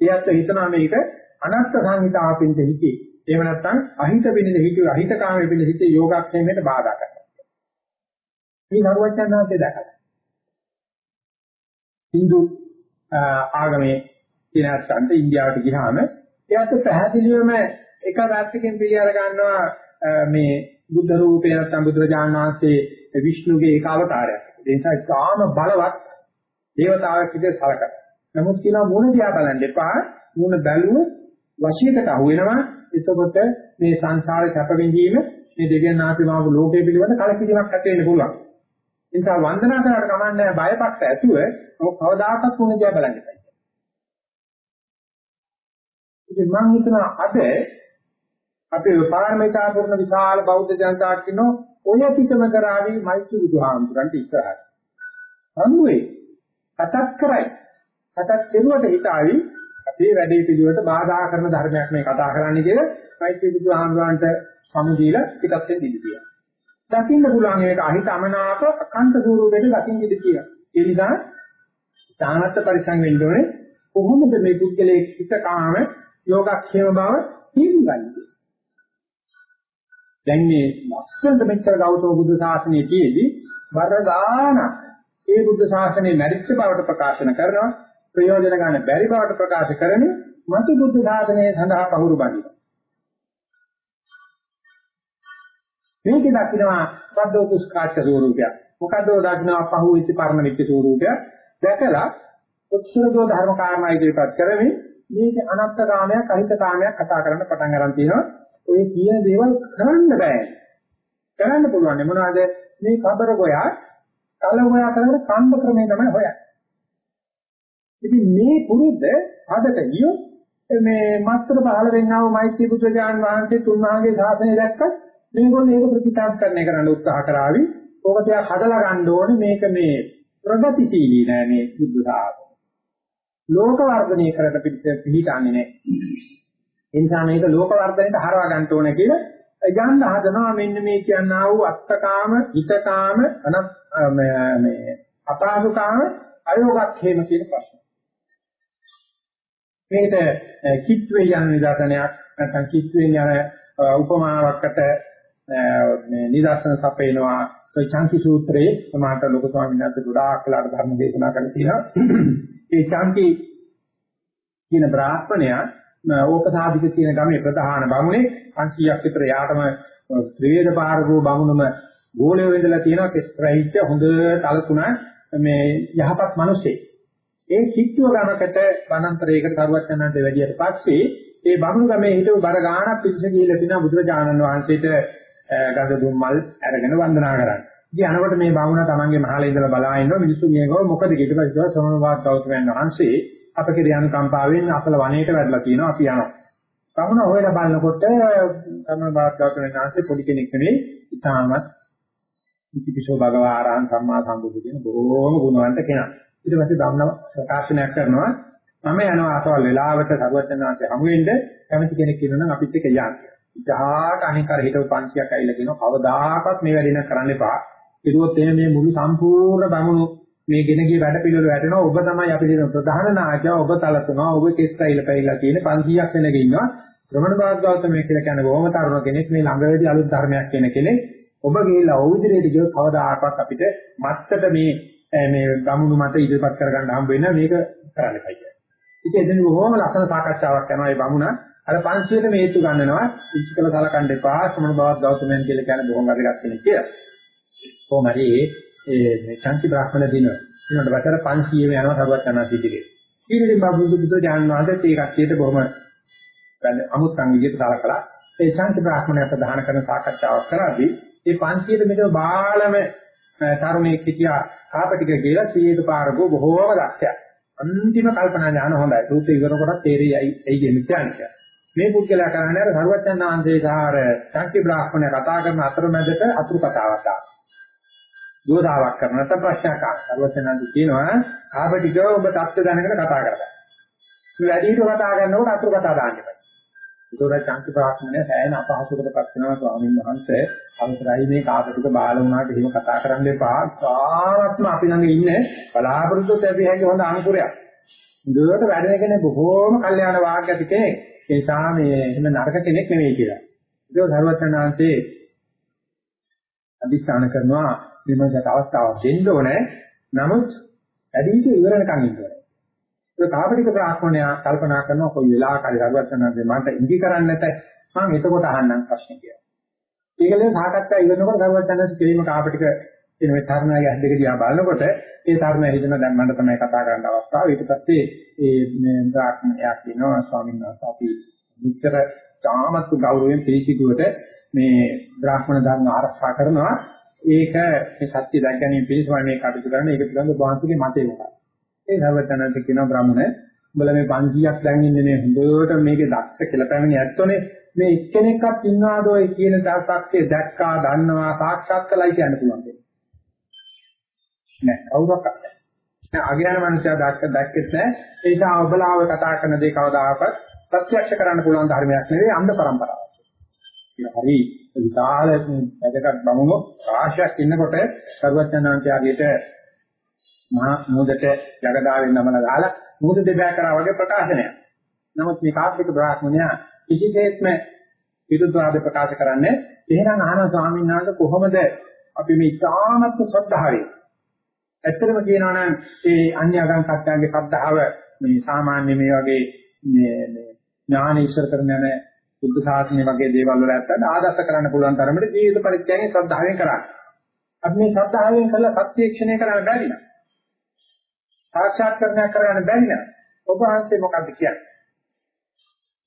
ඒත් හිතනවා මේක අනත්ත් සංහිතාවෙන් දෙහිදී එහෙම නැත්නම් අහිත වෙන්නේ හිතුව අහිත කාමයේ වෙන්නේ හිතේ යෝගක්ෂේමයට බාධා කරනවා. මේ නරුවචනාන්තේ දැකලා. Hindu ආගමේ කියන අත්තන්ට ඉන්දියාවට ගියාම එයාට පැහැදිලිවම එක පැත්තකින් පිළිඅර ගන්නවා මේ බුද්ධ රූපය නැත්නම් බුදුරජාණන් වහන්සේ විෂ්ණුගේ ඒක අවතාරයක්. ඒ නිසා ඉතාම බලවත් දේවතාවෙක් විදිහට සලකනවා. නමුත් කියනවා මොන දිහා බලන්න එපා. මොන බැලුවොත් වශීකට අහු වෙනවා. එතකොට මේ සංසාර කැප විඳීම මේ දෙවියන් ආපිමාව ලෝකයේ පිළිබඳ කලකිරීමක් ඇති වෙන්න පුළුවන්. ඒ නිසා වන්දනා කරාට කමන්නේ බයපක්ෂ ඇතුව කවදාකවත් මොන දිහා බලන්න එපා. ඉතින් මම හිතනවා අද අපේ පාරමිතා පුරන විශාල බෞද්ධ ජනතාවක් ඉන්නෝ ඔය පිටම කරાવી මෛත්‍රී බුදුහාමුදුරන්ට ඉස්සරහට. හම්බුවේ කටක් කරයි. කටක් කෙරුවට හිත ආවි අපේ වැඩේ පිළිවෙලට බාධා කරන ධර්මයක් මේ කතා කරන්නේ කියලා මෛත්‍රී බුදුහාමුදුරන්ට සමුදීලා පිටත් වෙන්න ඉඩ තියෙනවා. දකින්න පුළුවන් මේක අහිත අමනාප අකන්ත ස්වරූපයෙන් දකින්න ඉඩ තියෙනවා. ඒ නිසා තානත් පරිසං වෙන්න ඕනේ කොහොමද මේ පුද්ගලයේ හිත කාම යෝගක්ෂේම බව හිඳන්නේ. දැන් මේ ලස්සනට මෙච්චර ගෞතම බුදු සාසනයේ තියේදී වරදාන ඒ බුද්ධ ශාසනයේ මැරිච්ච බවට ප්‍රකාශන කරනවා ප්‍රයෝජන ගන්න බැරි බවට ප්‍රකාශ කරන්නේ මතු බුද්ධ ශාසනය සඳහා පහුරු බඳිනවා? මේක දකින්නවා සද්දෝ කුස්කාච්ච ස්වරූපයක්. මොකද දකින්නවා පහුවෙච්ච පරණ වෙච්ච ස්වරූපයක්? දැකලා උත්සරදෝ ධර්ම කාරණා ඉදිරිපත් කරමින් මේක අනත්ත කාමයක් අහිත කාමයක් කතා කරන්න පටන් ගන්න තියෙනවා. ඔය කියන දේවල් කරන්න බෑ කරන්න පුළුවන් මොනවාද මේ කබර ගෝයා කල හොයා කරන කම්බ ක්‍රමය තමයි හොයන්නේ. ඉතින් මේ පුරුද්ද හදට ගියොත් මේ මත්තර පහළ වෙන්නා වූ මෛත්‍රී බුදුජාන් වහන්සේ තුන්වහන්ගේ ශාසනය දැක්කත් මේගොල්ලෝ ඒක ප්‍රතිචාරකරණය කරන්න උත්සාහ කරાવી. ඕක තියා හදලා ගන්න ඕනේ මේක මේ ප්‍රගතිශීලී නෑ මේ බුද්ධ ශාසනය. ලෝක වර්ධනය කරට පිළිහිටන්නේ නෑ. ඒ නිසා මේක ලෝක වර්ධනයට හරවා ගන්න ඕනේ කියලා යන්න හදනවා මෙන්න මේ කියනා වූ අත්තකාම, හිතකාම, අනත් මේ අපාසුකාම, අයෝගක්ඛේම කියන ප්‍රශ්න. මේකට කිත්වේ යන නිදර්ශනයක් නැත්නම් කිත්වෙන් යන උපමාවකට මේ නිදර්ශන සපේනවා ඒ චාන්ති සූත්‍රයේ සමාත ලෝක ස්වාමීන් වහන්සේ ගොඩාක් කලාට ධර්ම දේශනා කරලා තියෙනවා. ඒ චාන්ති කියන බ්‍රාහ්මණයා ඕපසාධික කියන ගමේ ප්‍රධාන බමුණේ 500ක් විතර යාටම ත්‍රිවේද පාරකෝ බමුණම ගෝලයේ වෙඳලා තියෙනවා කෙස්රයිච්ච හොඳ තලතුණ මේ යහපත් මිනිස්සේ. ඒ කිට්ටුව ගමකට වනාන්තරයකට කරුවත් යනන්ට වැඩියට පස්සේ ඒ බමුණු ගමේ හිටපු බර ගානක් පිටිස ගිහිල්ලා තිනා බුදුරජාණන් වහන්සේට ගඳ දුම් මල් අරගෙන වන්දනා කරන්නේ. ඉතින් අනකොට මේ බමුණ තමන්ගේ මහලේ ඉඳලා බලා ඉන්නවා මිනිස්සු මේකව මොකද ඊට පස්සේ සමනවාද ගෞතමයන් වහන්සේ අපේ යන කම්පාවෙන් අපල වනයේට වැටලා තියෙනවා අපි යනවා. කවුන හොයලා බලනකොට තමයි බාස්ගතන ඥානසේ පොඩි කෙනෙක් නෙවෙයි ඉතාමත් ඉතිපිසෝ භගවා ආරහං සම්මා සම්බුදු කියන බොහෝම ගුණවන්ත කෙනා. ඊට පස්සේ ධම්ම ප්‍රකාශනයක් කරනවා මම යනවා අසවල් වෙලාවට සරුවචනාංශය හමු වෙන්න කැමති කෙනෙක් ඉන්නනම් අපිත් එක්ක යන්න. ඉතහාට අනික කර හිටව 500ක් ඇවිල්ලා කියනවා කවදාකවත් මේ වැඩේ නෑ කරන්න එපා. ඒරුවොත් එන මේ මුළු සම්පූර්ණ බමුණු මේ ගෙන ගිය වැඩ පිළිවෙල වැටෙනවා. ඔබ තමයි අපි දෙන ප්‍රධාන නායකයා ඔබ තලතුනවා ඔබ කෙස්ටයිල පැයිලා කියන 500ක් වෙනක ඉන්නවා. ශ්‍රමණ භාග්‍යවතම කියලා කියන්නේ බොහොම තරුණ කෙනෙක්. මේ ළඟදී අලුත් ධර්මයක් කියන කෙනෙක්. ඔබ ගිහිල්ලා ඔව් ඉදිරියට ගියොත් කවදාකවත් අපිට මත්තට මේ මේ ගමුණු මත ඉදිරිපත් කරගන්න හම්බ වෙන මේක කරන්න එපා කියන්නේ. ඉතින් එදින බොහොම ලස්සන සාකච්ඡාවක් කරනවා මේ බමුණ. අර 500ට මේතු ගන්නනවා ඉච්චකල කලකණ්ඩ එපා. ශ්‍රමණ භාග්‍යවතමයන් කියලා කියන්නේ බොහොම වැදගත් කෙනෙක් කියලා. කොහොම හරි ඒ මේ චන්ති බ්‍රාහ්මණ දින ඊට වතර 500 ව යනවා සරුවත් යනවා සිටිගේ. ඊළඟට බබුදු බුදු දානවාද ඒ කට්ටියට බොහොම අමුත්තන් විදිහට සලකලා ඒ චන්ති බ්‍රාහ්මණය ප්‍රධාන කරන සාකච්ඡාවක් කරද්දී ඒ 500ට මෙතන බාලම තරුණයෙක් හිටියා කාපටික කියලා 100ට පාරකෝ බොහෝම දක්ෂයා. අන්තිම කල්පනා ඥාන හොඳයි. සූත්‍රය ඉවර කොටත් තේරෙයි ඇයි කියන්නේ මිත්‍යානික. මේ පුද්ගලයා කරන්නේ අර සරුවචන් ආන්දේ සාර චන්ති බ්‍රාහ්මණය කතා කරන අතරමැදට අතුරු කතාවක් දානවා. දෝදාවක් කරන නැත්නම් ප්‍රශ්නයක් අහන. සර්වසනන්දි කියනවා ආපටිකව ඔබ தත්ත්ව දැනගෙන කතා කරලා. මේ වැඩිහිට කතා කරනකොට අතුරු කතා දාන්න එපා. ඒතකොට චාන්ති ප්‍රාඥය සෑහෙන අපහසුකටපත් වෙනවා ස්වාමීන් වහන්සේ. අවසරයි මේ කාපටික බාල වුණාට එහෙම කතා කරන්න එපා. සාරත්ම අපි ළඟ ඉන්නේ බලාපොරොත්තු තැබිය හැකි හොඳ අනුකරයක්. හොඳට වැඩන කෙනෙක් බොහෝම කල්යාණ වාග්ය ඇති කෙනෙක්. ඒ නිසා මේ එහෙම නරක කෙනෙක් නෙවෙයි කියලා. ඒක සර්වඥාන්සේ අදිස්ථාන කරනවා විමර්ශක අවස්ථාවක් දෙන්න ඕනේ. නමුත් වැඩි හිට ඉවරණකම් ඉන්න ඕනේ. ඒ කාපටික බ්‍රාහ්මණයා කල්පනා කරනවා කොයි වෙලාවක හරි හරුවත්නන්දේ මන්ට ඉඟි කරන්නේ නැත මම එතකොට අහන්නම් ප්‍රශ්නේ කියලා. ඒකලේ සාකච්ඡා ඉවරනකොට හරුවත්නන්දේ කෙලිම කාපටික කියන මේ තරුණයාගේ ඇස් දෙක දිහා බලනකොට ඒ තරුණයා හිතන දැන් මට තමයි කතා කරන්න අවස්ථාව. ඊට පස්සේ ඒ මේ බ්‍රාහ්මණයා කියනවා ස්වාමීන් වහන්සේ අපි විතර තාමත් ගෞරවයෙන් පිළිසිදුවට මේ බ්‍රාහ්මණ ධර්ම ආරක්ෂා කරනවා. ඒක මේ සත්‍ය දැක ගැනීම පිළිසම මේ කටයුතු කරන එක පිළිබඳව වහන්සේගේ මතය මොකක්ද? ඒ නවතනන්ත කියන බ්‍රාහ්මණ උඹලා මේ 500ක් දැන් ඉන්නේ මේ හොඳට මේකේ දක්ෂ කියලා පැමිණි ඇත්තෝනේ මේ එක්කෙනෙක්වත් ඉන්නවාද ඔය කියන දර්ශකයේ දැක්කා දන්නවා සාක්ෂාත් කළයි කියන්න පුළුවන් දෙයක්. නෑ කවුරක්වත් නෑ. දැන් අගයන මනුස්සයා දැක්ක දැක්කෙත් නෑ. ඒ නිසා ඔබලාව කතා කරන දේ කවදාකවත් ප්‍රත්‍යක්ෂ කරන්න පුළුවන් ධර්මයක් නෙවෙයි අන්ධ પરම්පරාවක්. ඒක හරි විශාල වැඩකට බමුණු රාශියක් ඉන්නකොට සර්වඥාන්තයාගේට මහා මොහොතට జగදාවෙන් නමන ගහලා මොහොත දෙබෑ කරා වගේ ප්‍රකාශනයක්. නමුත් මේ කාර්තික බ්‍රාහ්මණයා කිසිසේත්ම විරුද්ධවාද ප්‍රකාශ කරන්නේ එහෙනම් අහන ස්වාමීන් වහන්සේ කොහොමද අපි මේ ඉතාමත් ශ්‍රද්ධාවෙන් ඇත්තටම කියනවා නම් ඒ අන්‍යගම් කට්ටයන්ගේ ශ්‍රද්ධාව මේ සාමාන්‍ය මේ වගේ මේ මේ ඥාන ඉස්සර කරන යන බුද්ධ ශාසනය වගේ දේවල් වල ඇත්තට ආදර්ශ කරන්න පුළුවන් තරමට ජීවිත පරිත්‍යාගයෙන් ශ්‍රද්ධාවෙන් කරන්නේ. අපි මේ ශ්‍රද්ධාවෙන් කළා සත්‍යක්ෂණය කරන්න බැරි නෑ. සාක්ෂාත් කරණයක් කරගන්න බැරි නෑ. ඔබ වහන්සේ මොකද්ද කියන්නේ?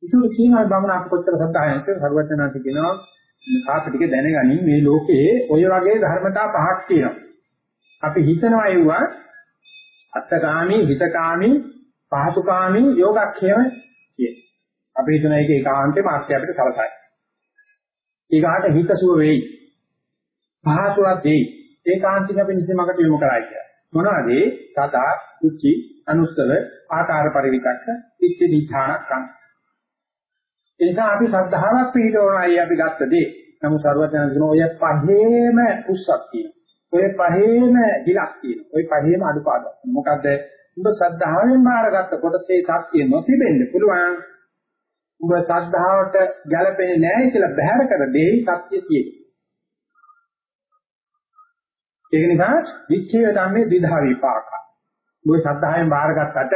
ඉතුරු කියනවා බමුණ අප කොච්චර ශ්‍රද්ධාවෙන් කියලා සර්වඥාන්ති කියනවා කාප ටික දැනගනින් මේ ලෝකයේ ඔය වගේ ධර්මතා පහක් තියෙනවා. අපි හිතනවා එවුවා අත්තකාමී හිතකාමී පහතුකාමී යෝගක්ෂේම කිය. අපි හිතන එක ඒකාන්තේ මාර්ගය අපිට සලසයි. ඊගාට හිතසුව වෙයි. පහසුවක් දෙයි. ඒකාන්තික අපි නිසමකට යොමු කරයි කියලා. මොනවද ඒ? සදා, උච්චි, අනුස්සව, ආකාර පරිවිතක්ක, ඉච්ඡ දිඨානක්කම්. ඒ නිසා අපි ශ්‍රද්ධාවක් පිළිදෝනයි අපි ගත්ත දේ. නමුත් සරුවචන කියන ඔය පහේම උස්සක් තියෙනවා. ඔය පහේම හිලක් තියෙනවා. ඔය පහේම අඩුපාඩු. මොකද උඹ ශ්‍රද්ධාවෙන් බාරගත්ත කොටසේ සත්‍ය නොතිබෙන්න පුළුවන්. උඹ ශ්‍රද්ධාවට ගැළපෙන්නේ නැහැ කියලා බැහැර කර දෙයි සත්‍ය තියෙන්නේ. ඒක නිසා විච්ඡේද ධම්මේ විධා විපාක. උඹ ශ්‍රද්ධාවෙන් බාරගත්තට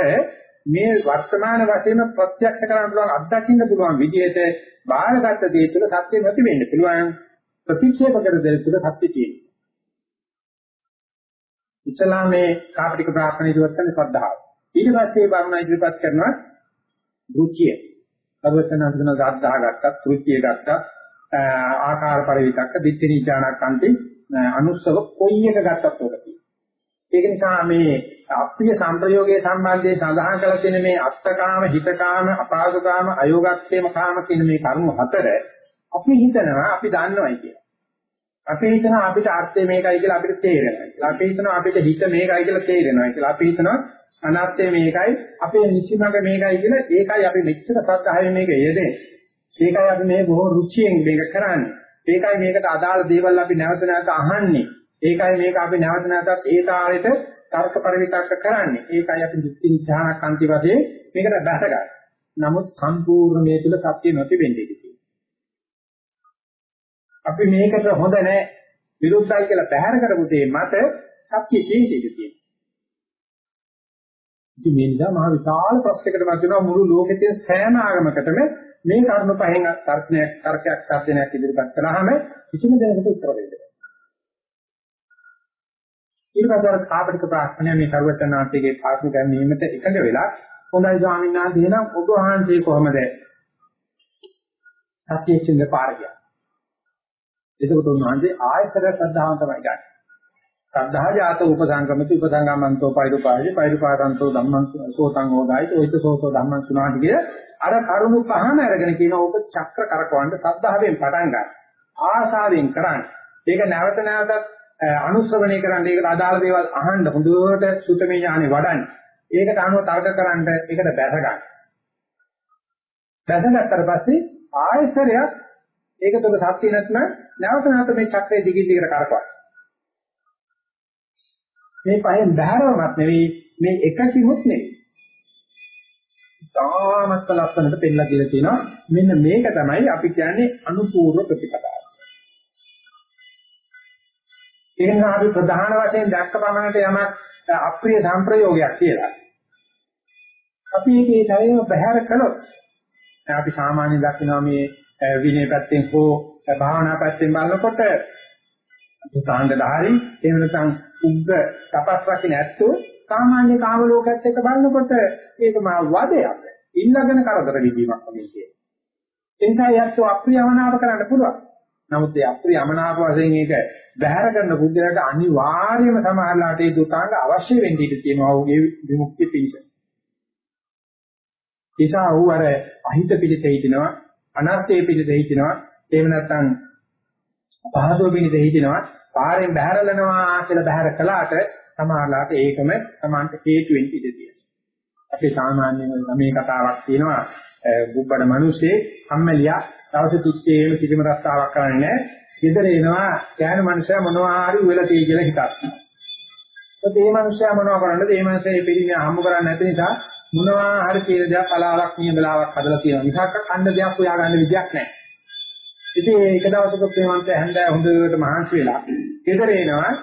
මේ වර්තමාන වශයෙන් ප්‍රත්‍යක්ෂ කරන්න පුළුවන් අත්දකින්න පුළුවන් විදිහට බාරගත්ත දේ තුළ සත්‍ය නැති වෙන්න පුළුවන් ප්‍රතික්ෂේප කර දෙය තුළ සත්‍ය තියෙනවා. ඉස්ලාමයේ කාපටික ප්‍රාර්ථනා ඉදිරිපත් කරන ශ්‍රද්ධාව. ඊට පස්සේ බර්ණ ඉදිරිපත් කරනවා රුචිය. අවසනන්දන ශ්‍රද්ධා ගත්තත් රුචිය ගත්තත් ආකාර පරිවිතක්ක දිට්ඨි නිජානකන්ති අනුස්සව කොයි එක ගත්තත් ඔක ඒක නිසා මේ අප්‍රිය සංප්‍රයෝගයේ සම්බන්ධයෙන් සඳහන් කරලා තියෙන මේ අත්තකාම හිතකාම අපාදුකාම අයෝගක්ෂේම කාම කියන මේ කර්ම හතර අපි හිතනවා අපි දන්නවයි කියලා. අපි හිතනවා අපිට අර්ථය මේකයි කියලා අපිට තේරෙනවා කියලා. අපි හිතනවා අපිට හිත මේකයි කියලා තේරෙනවා කියලා. අපි හිතනවා අනාත්මය මේකයි අපේ නිසිමඟ මේකයි කියලා ඒකයි අපි මෙච්චර සත්‍යයෙන් මේක යෙදෙන්නේ. ඒකයි අපි මේ බොහෝ රුචියෙන් මේක කරන්නේ. ඒකයි මේකට අදාළ දේවල් අපි නැවත නැවත අහන්නේ. ඒකයි මේක අපි නැවත නැවතත් ඒ තාලෙට තර්ක පරිවිතක්ක කරන්නේ. ඒකයි අපි දුක්ඛ නිධානක් අන්ති වශයෙන් මේකට බැසගන්නේ. නමුත් සම්පූර්ණ මේ තුල සත්‍ය නොතිබෙන්නේ ඉතින්. අපි මේකට හොඳ නැහැ විරුද්ධයි කියලා බැහැර කරපු තේ මත සත්‍ය ශේෂයක තියෙනවා. ඉතින් මේ නිසා මහ විශාල ප්‍රශ්නයකට වදිනවා මුළු ලෝකෙ තියෙන සෑම ආගමකටම මේ කර්ම පහෙන් තර්කයක් තර්කයක් සාධනයක් ඉදිරිපත් කළාම කිසිම දෙයකට උත්තර දෙන්නේ නැහැ. ඊළඟට කාපටික ප්‍රාර්ථනා මේ ਸਰවඥාන්තයේ පාස්ම ගැනීමට එකඟ වෙලා හොඳයි ස්වාමීන් වහන්සේ එහෙනම් ඔබ වහන්සේ කොහොමද සත්‍යයේ චින්ද පාරගියා එතකොට උන්වහන්සේ ආයතර ශ්‍රද්ධාව තමයි ගන්න. ශ්‍රද්ධා ජාත උපසංගමති උපසංගමන්තෝ පෛරුපායති පෛරුපාරන්තෝ ධම්මං සෝතං හෝදායිත ඔයිත සෝතෝ ධම්මං සුනාති කිය අර කරුණු පහම අරගෙන කියන ඕක චක්‍ර කරකවන්න ශ්‍රද්ධාවෙන් පටන් ගන්න. ආසාවෙන් කරන්න. ඒක නැවත නැවතත් අනුශ්‍රවණය කරන්න ඒකට අදාළ දේවල් අහන්න හොඳට සුතමේ ඥානෙ වඩන්න. ඒකට අනුව තර්ක කරන්න ඒකට බැස ගන්න. බැසගත්තට පස්සේ ආයතරයක් ඒක තුළ සත්‍ය නැත්නම් නැවත නැවත මේ චක්‍රයේ දිගින් දිගට කරකවන. මේ පහෙන් බහැරවමත් නෙවෙයි මේ එකකිමුත් නෙවෙයි. තාමත් ලස්සනට පෙන්නලා කියලා තියෙනවා මෙන්න මේක තමයි අපි කියන්නේ අනුපූර්ව ප්‍රතිපදාව. ඒක නිසා අපි ප්‍රධාන වශයෙන් දැක්ක පමණට යමක් අප්‍රිය සංප්‍රයෝගයක් කියලා. අපි මේකේ තරම බහැර කළොත් අපි සාමාන්‍ය දකිනවා මේ විනය පැත්තෙන් හෝ භාවනා පැත්තෙන් බලනකොට සාන්දධාරී එහෙම නැත්නම් උග්ග තපස් රකින්න ඇත්තෝ සාමාන්‍ය කාම ලෝකයේත් එක්ක බලනකොට ඒක මා වදයක් ඉල්ලගෙන කරදර විදීමක් වගේ කියනවා. ඒ නිසා යැත්තෝ අප්‍රියමනාප කරන්න පුළුවන්. නමුත් ඒ අප්‍රියමනාප වශයෙන් ඒක බැහැර කරන බුද්ධයාට අනිවාර්යයෙන්ම සමහරලාට ඒ දුතාංග අවශ්‍ය වෙන්න ඉඩ තියෙනවා ඔහුගේ විමුක්තිය පිණිස. නිසා ඔහු අර අහිත පිළිත හිටිනවා අනර්ථයේ පිළිත හිටිනවා එහෙම නැත්නම් පහදෝ පිළිත හිටිනවා පාරෙන් බැහැරලනවා කියලා බැහැර කළාට සමහරලාට ඒකම Tamante හේතු වෙන්න ඉඩ තියෙනවා. අපි සාමාන්‍යයෙන් මේ කතාවක් තියෙනවා බුබ්බඩ මිනිස්සේ කම්මැලියා දවස් 30ේම කිසිම රස්තාවක් කරන්නේ නැහැ. ගෙදර එනවා ඥාන මනුෂයා මොනවා හරි උවලා තියෙයි කියලා හිතනවා. ඒත් මේ මනුෂයා මොනවා කරන්නද? මේ මනුෂයා මේ පිළිමය හම්බ කරන්නේ නැති නිසා මොනවා හරි කියන දේක් පලාවක් නියමලාවක් හදලා තියෙනවා. විසක්ක කන්න දෙයක් හොයාගන්න විදියක් නැහැ. ඉතින් ඒක දවසක ප්‍රේමන්ත හැන්දෑ හොඳට මහන්සි වෙලා ගෙදර එනවා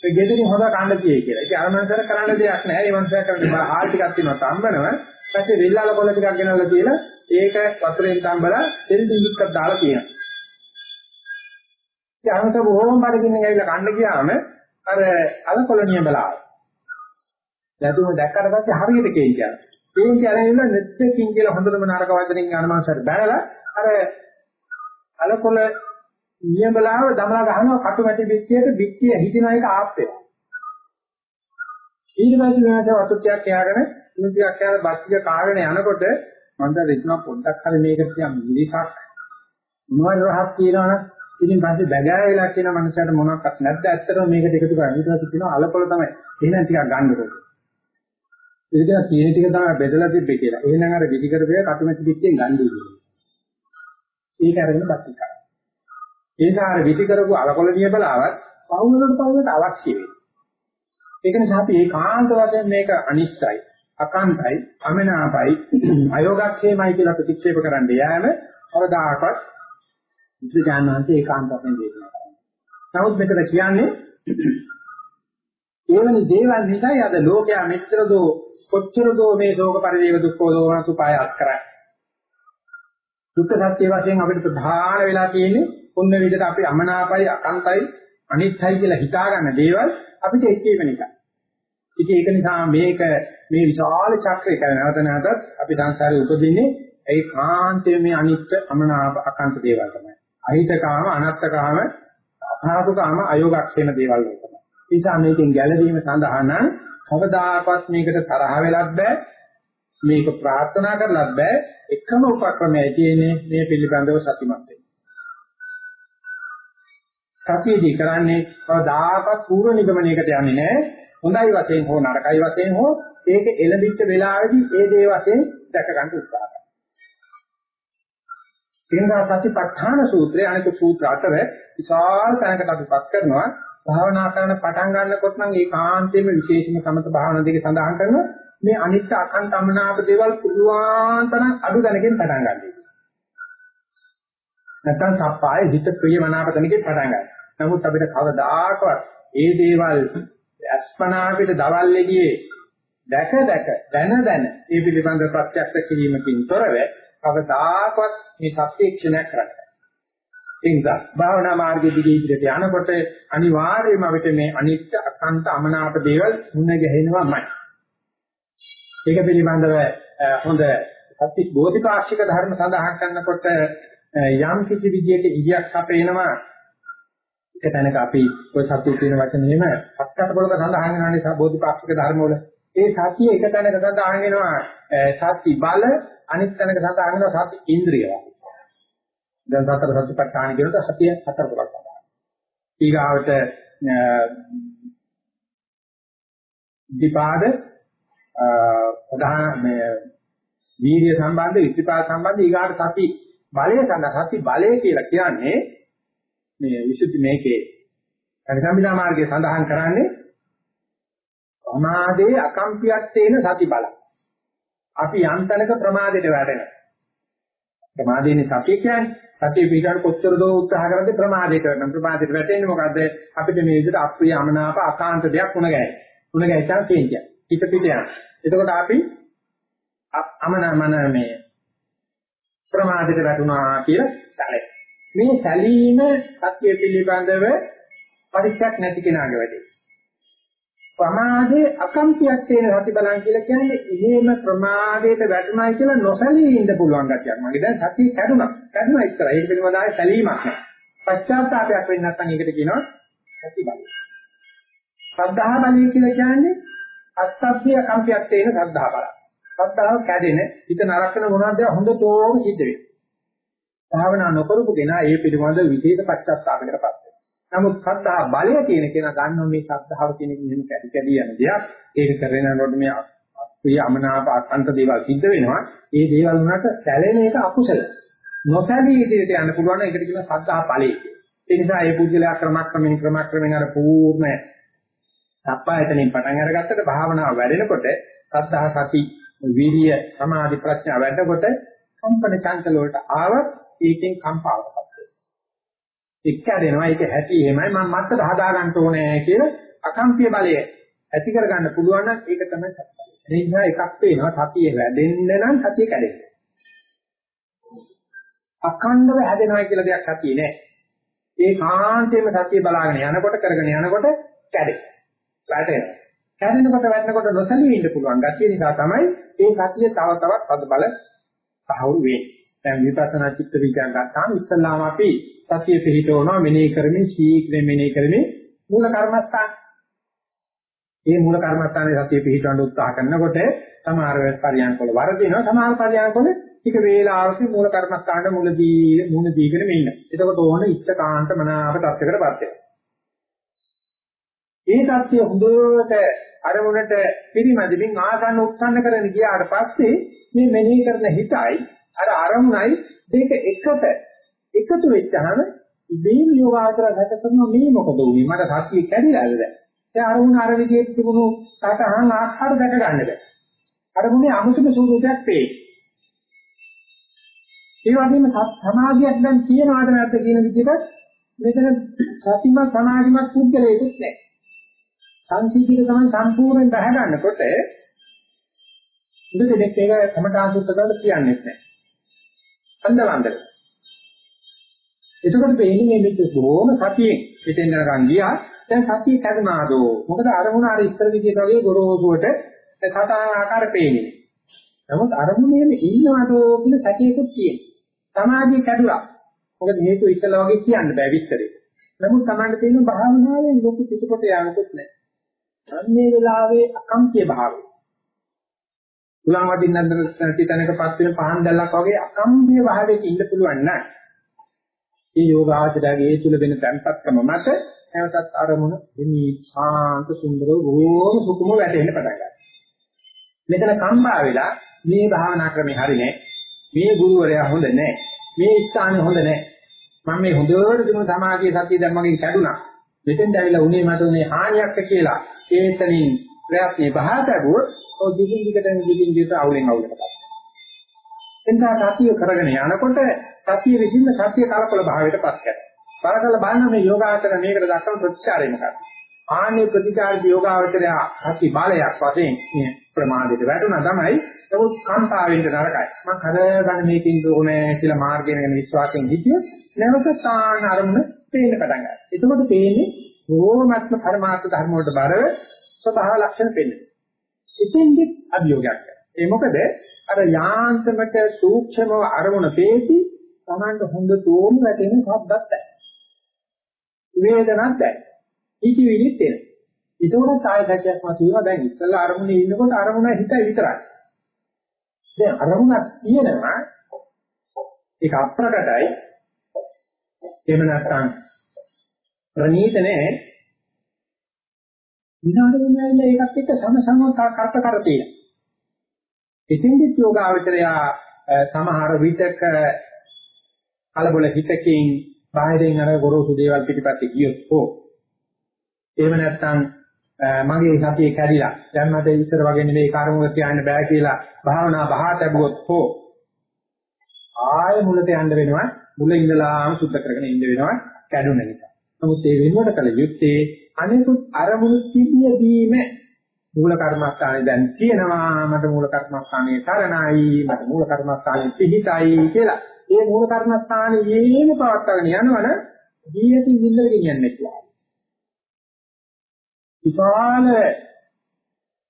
ඒ ගෙදරින් හොඳ කන්න තියෙයි කියලා. ඉතින් අර මනුස්සයර කරන්න දෙයක් නැහැ. ඒ මනුස්සයා කරන්නේ ආල් ටිකක් තියෙනවා තම්බනවා. ඊපස්සේ වෙල්ලාල කොළ ටිකක් ගෙනල්ලා තියලා ඒක වතුරෙන් තම්බලා තෙල් දිලික්කක් දාලා කියනවා. ඉතින් අහස බොහොම බඩගින්න ගිහලා කන්න ගියාම අර අලකොලනිය බලාව. දැතුම දැක්කට පස්සේ හරියට කේන්තියක්. කේන්ති අරගෙන නෙත්තකින් කියලා හොඳටම නරක වචනින් යන මාසයට බැලලා අර අලකොල නියමලාව දමලා ගහනවා කටු මැටි පිටියට පිටිය හිටින එක ආප් වෙනවා. ඊට පස්සේ වෙනස වතුට්ටියක් එයාගෙන තුන්තියක් කියලා බස්සිය කාගෙන යනකොට මම දැන් හිතනවා පොඩ්ඩක් හරි මේක තියම් මිලිසක් මොනවද රහක් කියනවනම් ඉතින් පස්සේ බගෑවිලා කියන මනුස්සයට මොනවක්වත් නැද්ද? ඇත්තටම මේකට එකතු කරන්නේ ඊට පස්සේ කියනවා අලකොල තමයි. එහෙනම් ටිකක් ගන්නකො ඒක තියෙන ටික තමයි බෙදලා තිබ්බේ කියලා. එහෙනම් අර විදි කරපේ කටුමැටි පිටියෙන් ගන්නේ කියලා ඒක අරගෙන බස්සිය කරා ඒ නිසා අර විදි කරපු අලකොල නියබලාවත් පවුලකට පවුලට අවශ්‍ය වෙයි ඒක නිසා අපි ඒකාන්ත වශයෙන් මේක අනිත්‍යයි අකන්තයි අමනාපයි අයෝගක්ෂේමයි කියලා ප්‍රතික්ෂේප කරන්න යෑම කවදාකවත් විද්‍යාඥාන්ත ඒකාන්ත වශයෙන් දේශනා කරනවා. නමුත් මෙතන කියන්නේ එවැනි දේවල් නිසායි අද ලෝකයා මෙච්චර දෝ කොච්චර දෝ මේ ශෝක පරිදේව දුක්ඛ දෝමන සුපාය අත්කරයි. දුක්ඛ සත්‍ය වශයෙන් අපිට ප්‍රධාන වෙලා තියෙන්නේ ඔන්න විදිහට අපි අමනාපයි අකන්තයි අනිත්‍යයි කියලා හිතා ගන්න දේවල් අපිට එක්කේම නිසා. ඉතින් ඒක නිසා මේක මේ විශාල චක්‍රයක නැවත නැවතත් අපි සංසාරේ උපදින්නේ ඒ කාන්තේ මේ අනිත්‍ය අමනාප අකන්ත දේවල් තමයි. අහිතකාම අනත්තකාම අපාපකාම අයෝගක්ෂේම දේවල් වල තමයි. ඒ නිසා මේකෙන් ගැලවීම සඳහා නම් කවදාකවත් මේකට තරහ වෙලත් බෑ. මේක ප්‍රාර්ථනා කරලත් බෑ. එකම උපක්‍රමයයි තියෙන්නේ මේ පිළිබඳව සතිමත් වෙන්න. සතියදී කරන්නේ කවදාකවත් පූර්ව නිගමනයකට යන්නේ නැහැ. හොඳයි වශයෙන් හෝ නරකයි වශයෙන් හෝ ඒක එළඹිච්ච වෙලාවේදී ඒ දේ වශයෙන් දැක ගන්න උත්සාහ කරනවා. එනිසා සතිපට්ඨාන සූත්‍රය අනිත් සූත්‍ර අතර විශාල තැනකට අපිපත් කරනවා. භාවනා කරන පටන් ගන්නකොට නම් ඒකාන්තයෙන්ම විශේෂම සමත භාවනා දෙක සඳහන් කරනවා. මේ අනිත්‍ය අකන්ත අමනාප දේවල් පුදුවාන් තරම් අඩු දැනගෙන පටන් ගන්නවා. නැත්නම් සප්පාය හිත ප්‍රිය මනාප තැනකින් පටන් ගන්නවා. නමුත් අපිට කවදාකවත් ඒ දේවල් අස්පනා අපිට දවල් එළියේ දැක දැක දැන දැන ඒ පිළිබඳව ප්‍රත්‍යක්ෂ කිරීමකින් තොරව කවදාකවත් මේ සත්‍යක්ෂණය කරන්නේ. ඒ නිසා භාවනා මාර්ගයේ දිගේ ඉදිරියට යනකොට අනිවාර්යයෙන්ම අපිට මේ අනිත්‍ය අකන්ත අමනාප දේවල් මුණ ගැහෙනවාමයි. ඒක පිළිබඳව හොඳ සත්‍ය බෝධිපාක්ෂික ධර්ම සඳහන් කරනකොට යම් කිසි විදියක ඉගියක් අපේනවා එක තැනක අපි ඔය සත්‍ය කියන වචනේම පත්තට පොලක සඳහන් වෙනානේ බෝධිපාක්ෂික ධර්ම වල ඒ සත්‍ය එක තැනක සඳහන් වෙනවා සත්‍ය බල අනිත් තැනක සඳහන් වෙනවා සත්‍ය ඉන්ද්‍රිය වගේ. දැන් සතර සතිපට්ඨාන කියනකොට සතිය හතර පොලක් තමයි. ඊගාවට දීපාද ප්‍රධාන මේ වීර්ය සම්බන්ධ විත්‍තිපාද සම්බන්ධ ඊගාට සති බලය සඳහා සති බලය කියලා කියන්නේ මේ විසුද්ධි මේකේ පරිසම්පදා මාර්ගයේ සඳහන් කරන්නේ ප්‍රමාදයේ අකම්පියක් තේන සති බල. අපි යන්තනක ප්‍රමාදයට වැටෙනවා. ප්‍රමාදේනේ සතිය කියන්නේ සතිය පිටාට කොච්චර දෝ උත්සාහ කරද්දී ප්‍රමාදේ කරනවා. ප්‍රමාදයට වැටෙන්නේ මොකද්ද? අපිට මේ විදිහට අප්‍රිය අමනාප අකාන්ත දෙයක් වුණ ගෑ. වුණ ගෑචා කියන්නේ. හිත පිට යන. එතකොට අපි අමනමන මේ ප්‍රමාදයට වැටුණා කියලා සැලේ. මේ සැලීම සත්‍ය පිළිබඳව පරිච්ඡක් නැති කෙනාගේ වැඩේ. ප්‍රමාදේ අකම්පියක් තියෙන සති බලන් කියලා කියන්නේ එහෙම ප්‍රමාදයට වැටුණායි කියලා නොසැලී ඉන්න පුළුවන් ගැතියක්. මගේ දැන් සතිය කැඩුනා. කැඩුනා ඉස්සරහ. ඒක පිළිබඳව ආයේ සැලීමක් නැහැ. පශ්චාත්තාවයක් වෙන්නේ නැත්නම් ඒකට කියනවා සති බලය. ශ්‍රද්ධා බලය කියලා කියන්නේ අස්සබ්බිය කම්පියක් තියෙන ශ්‍රද්ධා බලය. ශ්‍රද්ධාව කැඩෙන හිත නරකන මොනවද හොඳටම සිද්ධ වෙනවා. භාවනා නොකරපු කෙනා ඒ පිළිබඳ විශේෂ පශ්චාත්තාවයකටපත් වෙනවා. නමුත් ශ්‍රද්ධා බලය කියන කෙනා ගන්නවා මේ ශ්‍රද්ධාව කියන එක මෙහෙම කැඩි කැඩි යන දෙයක්. ඒක කරනකොට මේ ප්‍රිය අමනාප අන්ත දේවල් සිද්ධ වෙනවා. ඒ දේවල් වුණාට සැලෙන එක අකුසල. නොසැලී ඉදිරියට යන්න පුළුවන් ඒකට කියන ශ්‍රද්ධා ඵලයි. ඒ නිසා මේ පුද්ගලයා ක්‍රමක්‍රමයෙන් ක්‍රමක්‍රමයෙන් අර පූර්ණ සප්පායතනෙන් පටන් අරගත්තට භාවනාව වැඩෙනකොට සද්ධා සති විරිය සමාධි ප්‍රඥා වැඩනකොට කම්පන චංචල වලට ආවත් ඒකෙන් කම්පාවකට වෙනවා. එක්කදෙනවා ඒක ඇති එහෙමයි මම මත්තර හදා ගන්න ඕනේ කියලා අකම්පිය බලය ඇති කර ගන්න පුළුවන් නම් ඒක තමයි සත්‍යය. ඒ නිසා එකක් පේනවා සතිය වැඩෙන්න නම් සතිය කැඩෙන්න. අඛණ්ඩව හැදෙනවා කියලා දෙයක් සතිය නෑ. ඒ කාන්තේම සතිය බලාගෙන යනකොට කරගෙන යනකොට කැඩේ. වැටෙනවා. කැඩෙනකොට වැටෙනකොට නොසලී ඉන්න පුළුවන්. ගැතිය නිසා තමයි ඒ සතිය තව තවත් පද බල සාහවුරු වෙන්නේ. දැන් විපස්සනා චිත්ත විඥාන ගත්තාම ඉස්සල්ලාම අපි සතිය පිළිටවනවා මෙනෙහි කරමින් ශීඝ්‍රයෙන් මෙනෙහි කරමින් මූල කර්මස්ථාන. මේ මූල කර්මස්ථානයේ සතිය පිළිටවන්න උත්සාහ කරනකොට සමහර පරියන්කවල වරදිනවා සමහර පරියන්කවල ටික වේලාවක මූල කර්මස්ථානයේ මුලදී මුණ දීගෙන මෙන්න. එතකොට ඕන ඉෂ්ඨකාන්ත මනාව තත්යකටපත් වෙනවා. ඒ தත්ත්වය හොඳට අරමුණට පිරිමැදමින් ආසන්න උත්සන්න කරගෙන ගියාට පස්සේ මේ මෙනෙහි කරන හිතයි අර අරමුණයි දෙක එකට එකතු වෙච්චහම ඉබේම යෝගාචර ගත කරනවා මේ මොකද උනේ? මට සතිය කැඩිලාද දැන්? ඒ අරමුණ අර විදිහට තිබුණු සතහන් ආකාර දැක ගන්න බෑ අරමුණේ අමුතුම ස්වරූපයක් පේයි. ඒ වගේම සමාධියක් දැන් තියෙනවාද නැද්ද කියන විදිහට මෙතන සතිමත් සමාධිමත් පුද්ගලයෙක් නැහැ. සංසිද්ධිය තමයි සම්පූර්ණයෙන් බහ ගන්නකොට ඉතින් දෙයක් ඒක කමඨාන් සුත්ත කරලා කියන්නේ නැහැ. අන්දවන්දර. එතකොට වෙන්නේ මේ මෙච්ච බොහොම සතියෙන් හිතෙන් ගන්න ගියා. දැන් සතිය කරුණාදෝ. මොකද අරමුණ අර ඉස්සර විදියට වගේ ගොරෝසුවට සතා ආකාර පේන්නේ. නමුත් අරමුණේම ඉන්නවදෝ කියන සැකයකුත් තියෙනවා. සමාධිය කැඩුනා. මොකද හේතු ඉස්සලා වගේ කියන්න බෑ විස්තරේ. නමුත් Tamanට තියෙන භාවනාවේ ලොකු පිටකොට යන්නකුත් නැහැ. අන්නේ වෙලාවේ අකම්පිය භාවය. තුලන් වදින්නත් නැති තැනකපත් වෙන පහන් දැල්ලක් වගේ අකම්පිය භාවයක ඉන්න පුළුවන් නම් මේ යෝගාචරයේ තුල වෙන තැන්පත්කම මත නැවතත් අරමුණ එනි ශාන්ත සුන්දර බොහෝම සුකුම වැටෙන්න පටන් ගන්නවා. මෙතන කම්පා වෙලා මේ භාවනා ක්‍රමේ හරිනේ මේ ගුරුවරයා හොඳ නැහැ මේ ස්ථානේ හොඳ නැහැ මම මේ හොඳට දිනු සමාධිය සතිය දැන් මගෙන් කැඩුනා. මෙතෙන් දැවිලා උනේ මට උනේ හානියක් කියලා. ඒතනින් ප්‍රයත්නේ බහාට ඇබුවොත් ඔය දිගින් දිගට දිගින් දිගට අවුලෙන් අවුලකට එතන සතිය කරගෙන යනකොට සතිය විසින්න සතිය කලකොල භාවයටපත් කරනවා. බලකල බලන මේ යෝගාචර මේකට දක්වන ප්‍රතිචාරය මොකක්ද? ආනේ ප්‍රතිචාර යෝගාචරය සති බලයක් වශයෙන් මේ ප්‍රමාදයට වැටුණා තමයි නමුත් කාන්තාවෙන්ද නරකයි. මම කරගන්න මේකින් ඕනේ කියලා මාර්ගයෙන් යන විශ්වාසයෙන් හිටියොත් නැවත තාන අරමුණ පේන්න පටන් ගන්නවා. එතකොට පේන්නේ ඕමත්ම පරමාර්ථ ධර්ම වලට බරව ස්වභාව ලක්ෂණ පෙන්වනවා. එතෙන්දි අභියෝගයක්. ඒ මොකද අර යාන්ත්‍රමට සූක්ෂමව අරමුණ පේසි Tamanට හොඳ තෝම වැටෙන ශබ්දත් නැහැ. වේදනත් නැහැ. ඉතිවිලිත් එන. ඒකෝට ආයතකයක් මතුවෙනවා දැන් ඉස්සල්ලා අරමුණේ ඉන්නකොට අරමුණ හිතයි විතරයි. දැන් අරමුණක් තියෙනවා ඒක අප්‍රකටයි. එහෙම නැත්නම් ප්‍රනීත නැහැ. විනාඩ වෙනයිලා ඒකත් එක්ක සමසමව කර්ත කර තියෙනවා. එතෙන්දිත් යෝගාවචරය සමහර විතක කලබල හිතකින් බාහිරින් අර ගොරෝසු දේවල් පිටිපස්සේ ගියොත් හෝ එහෙම නැත්නම් මගේ සතිය කැඩිලා දැන් මට ඉස්සර වගේ නෙවෙයි කර්මක කියන්න බෑ කියලා භාවනා බහා තැබුවොත් හෝ ආයෙ මුලට යන්න වෙනවා මුල ඉඳලාම සුද්ධ කරගෙන ඉන්න වෙනවා කැඩුන නිසා. නමුත් ඒ වෙනුවට කල යුත්තේ අනිකුත් අරමුණු සිටියදීම මූල කර්මස්ථානේ දැන් තියෙනවා මට මූල කර්මස්ථානේ තරණයි මට මූල කර්මස්ථානේ සිහිතයි කියලා. ඒ මූල කර්මස්ථානේ යෙම පවත්වාගෙන යනවන ජීවිතින් විඳල ගෙනියන්නේ කියලා. විශාල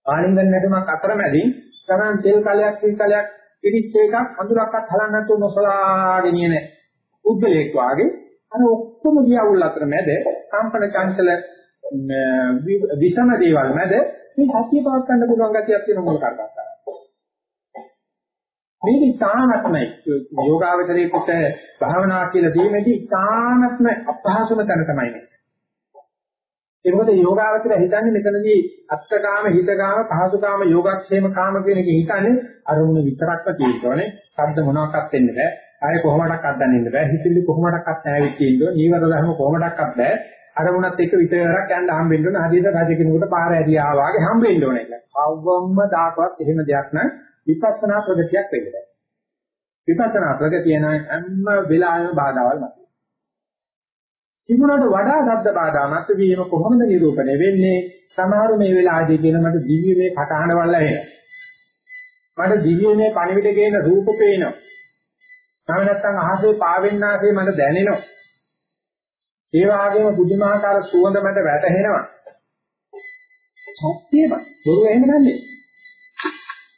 ආනින්දන් නැටුමක් අතරමැදින් තමන් තෙල් කලයක් තෙල් කලයක් පිටිච්ච එකක් අඳුරක්වත් හලන්න නැතුව නොසලාගෙන ඉන උද්දලයක් වාගේ අර ඔක්කොම දියවුල් අතර මැද කම්පන චංචල විෂම දේවල් මැද මේ සතිය පවත් ගන්න පුළුවන් ගතියක් තියෙන මොකක් කරගත්තා. මේක ඉතාමත්මයි යෝගාවචරයේකට භාවනා කියලා දීමේදී ඉතාමත්ම අපහසුම තැන තමයි මේ. ඒ මොකද යෝගාවචරය හිතන්නේ මෙතනදී අත්තකාම හිතකාම පහසුකාම යෝගක්ෂේම කාම කියන එක හිතන්නේ අරමුණ විතරක්ම තියෙනවනේ. ශබ්ද මොනවාක්වත් වෙන්නේ නැහැ. ආය කොහොමඩක්වත් දන්නේ නැහැ. හිතිලි කොහොමඩක්වත් නැහැ තියෙන්නේ. නීවර ධර්ම කොහොමඩක්වත් නැහැ. අරමුණත් එක්ක විතරක් යන්න හම්බෙන්න ඕන. හදිසිය රජ කෙනෙකුට පාර ඇරියා වාගේ හම්බෙන්න ඕන එක. අවවම්ම දාකවත් එහෙම දෙයක් නැහැ. විපස්සනා ප්‍රගතියක් වෙන්නේ. විපස්සනා ප්‍රගතිය නම් හැම වෙලාවෙම බාධාවල් මත. තිබුණාට වඩා ශබ්ද බාධා මත වීම කොහොමද නිරූපණය වෙන්නේ? සමහර මේ වෙලාවේදී කියන මට දිව්‍යමය කටහඬ වල එනවා. මට දිව්‍යමය පණිවිඩ ගේන රූප පේනවා. තව නැත්තම් අහසේ පාවෙන්නාසේ මට දැනෙනවා. ඒ වගේම බුදුමාහාකාර සුවඳ මට වැටහෙනවා. සත්‍යම බොරු එහෙම නැන්නේ.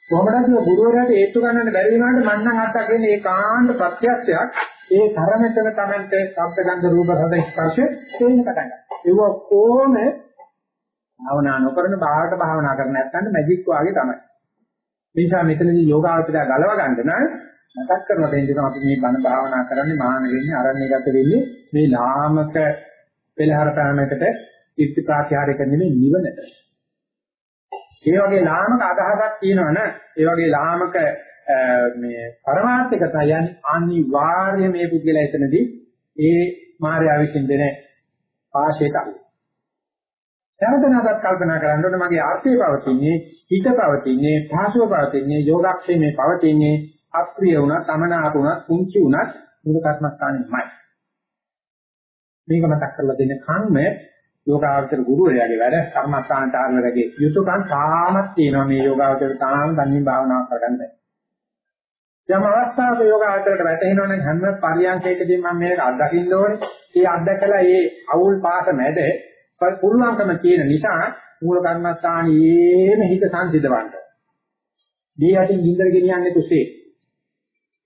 කොහොමද මේ ගුරුවරයාට ඒත්තු ගන්නන්න බැරි වුණාට මම නම් අත්දා කියන්නේ ඒකාන්ත ප්‍රත්‍යක්ෂයක් ඒ තරමටම Tamante ශබ්ද ගන්ධ රූප රස ස්පර්ශ තේින්න පටන් ගන්නවා. ඒක කොහොම භාවනා නොකරන බාහිර භාවනා කරන නැත්නම් මැජික් වාගේ තමයි. මේ නිසා මෙතනදී යෝගාවචරය ගලව ගන්න නම් මතක් කරලා දෙන්න අපි මේ බණ භාවනා කරන්නේ මහාන වෙන්නේ අරණ්‍යගත වෙන්නේ මේ ලාමක පෙළහර පැනමකට ඉර්ති ප්‍රාතිහාරයක නෙමෙයි නිවනට. ඒ වගේ ලාමක අදහසක් තියෙනවනම් ඒ වගේ ලාමක මේ පරමාර්ථික තයන් අනිවාර්ය මේ පුද්ගලයා එතනදී ඒ මාර්යා විසින් දෙන ආශයට අහු. නැවතනකට කල්පනා කරන්න ඕනේ මගේ ආර්ථය පවතින්නේ හිත පවතින්නේ භාෂාව පවතින්නේ යෝගක්ෂේමේ පවතින්නේ අප්‍රිය වුණත් අමනාප වුණත් කුංචි වුණත් මුල කර්මස්ථානෙමයි. මේක මතක් කරලා දෙන්න කම්ම යෝගාවචර ගුරුවරයාගේ වැඩ කර්මස්ථානට ආරවැගේ යුතුයකම් තාමත් තියෙනවා මේ යෝගාවචර තාම ගන්නේ භාවනාව කරගන්න. යම් අවස්ථාවක යෝගාවචරයට වැටෙනවනම් හැම පරියන්කයකදී මම මේක අත්දකින්න ඕනේ. ඒ අත්දකලා ඒ අවුල් පාස මැද පුළුවන්කම තියෙන නිසා මූල කර්මස්ථානයේම හිත සංසිඳවන්න. දී යටින් ගින්දර ගෙනියන්නේ කුසේ.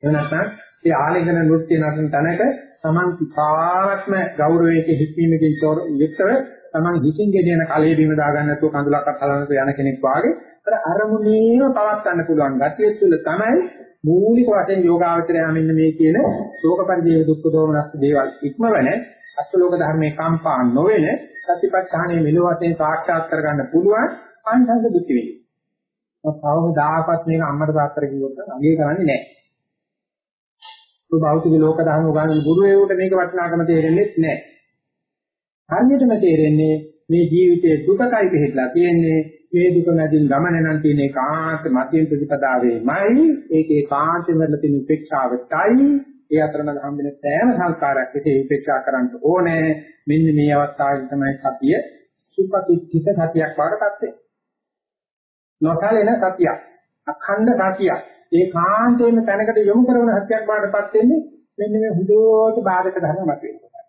එහෙම නැත්නම් ඒ ආලේඛන නෘත්‍ය නටන තැනක Taman තාවත්ම ගෞරවයේ හික්මීමකින් යුක්තව Taman හිසින් ගෙනියන කලයේ බිම දාගන්න නැතුව කඳුලක්වත් හලන්නතු යන කෙනෙක් වාගේ අර අරමුණේම පවත් ගන්න පුළුවන් ගැතිය තුළ තමයි මූලික වශයෙන් යෝගාවචරය මෙන්න මේ කියන ශෝක පරිදේව දුක්ඛ දෝමනස් දේවල් ඉක්මවන අෂ්ටලෝක ධර්මයේ කම්පා නොවන සතිපට්ඨානයේ මෙලොව වශයෙන් සාක්ෂාත් කරගන්න පුළුවන් අංශංග බුද්ධි වෙයි. කවදාකවත් මේක අම්මට තාත්තට කිව්වොත් අගේ කරන්නේ නැහැ. ඒ භෞතික ලෝක ධර්ම උගන්වන ගුරුවරයෙකුට මේක වටිනාකම තේරෙන්නේ නැහැ. හරියටම තේරෙන්නේ මේ ජීවිතයේ දුකයි පිළිట్లా තියෙන්නේ. මේ දුක නැදින් ගමන නම් තියෙන ඒකාන්ත මධ්‍යම ප්‍රතිපදාවේමයි. ඒකේ කාන්තෙන් වල තියෙන උපේක්ෂාවටයි. ඒ අතරමඟ හම්බෙන සෑම සංස්කාරයක් විසේ උපේක්ෂා කරන්න ඕනේ. මෙන්න මේ අවස්ථාවේ තමයි සතිය සුපතිත්ථිත සතියක් වඩපත් වෙන්නේ නොසලෙන සතියක්. අඛණ්ඩ සතියක්. ඒ කාන්තේම තැනකට යොමු කරන සත්‍යයක් බාටපත් වෙන්නේ මෙන්න මේ හුදුවට බාධක ධර්ම මත වෙනවා.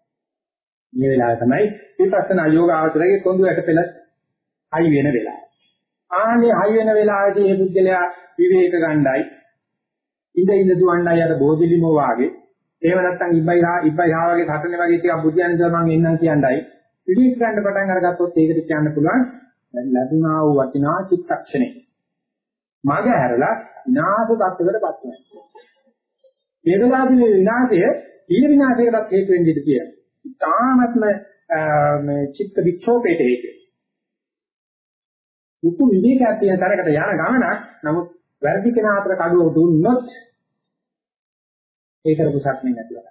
මේ වෙලාව තමයි විපස්සනා යෝග ආචරයේ කොඳු යට පෙළ හයි වෙන වෙලාව. ආනේ හයි වෙන වෙලාවේදී මේ බුද්ධලයා විවේක ගණ්ඩායි ඉඳ ඉඳ දුවණ්ඩායි අර බෝධිලිමෝ වාගේ එහෙම නැත්නම් ඉබ්බයි හා ඉබ්බයි හා වගේ හටනේ වගේ ටිකක් බුද්ධයන් ඉඳලා මම එන්නම් කියන්නයි විවේක ගන්න පටන් අරගත්තොත් ඒකට කියන්න පුළුවන් ලැබුණා වූ වටිනා චිත්තක්ෂණේ මග හැරලා විනාශ තත්ත්වයකටපත් වෙනවා. මේ වෙලාවේදී මේ විනාශය ඊළ විනාශයකටත් හේතු වෙන්න ඉඩ තියෙනවා. ඉතාමත්ම මේ චිත්ත වික්ෂෝපයට හේතු වෙනවා. උතු විවේකයක් තියෙන තරකට යන ගමනක් නමුත් වැරදි කෙනා අතර කඩුව දුන්නොත් ඒක කුසක් නෙවෙයි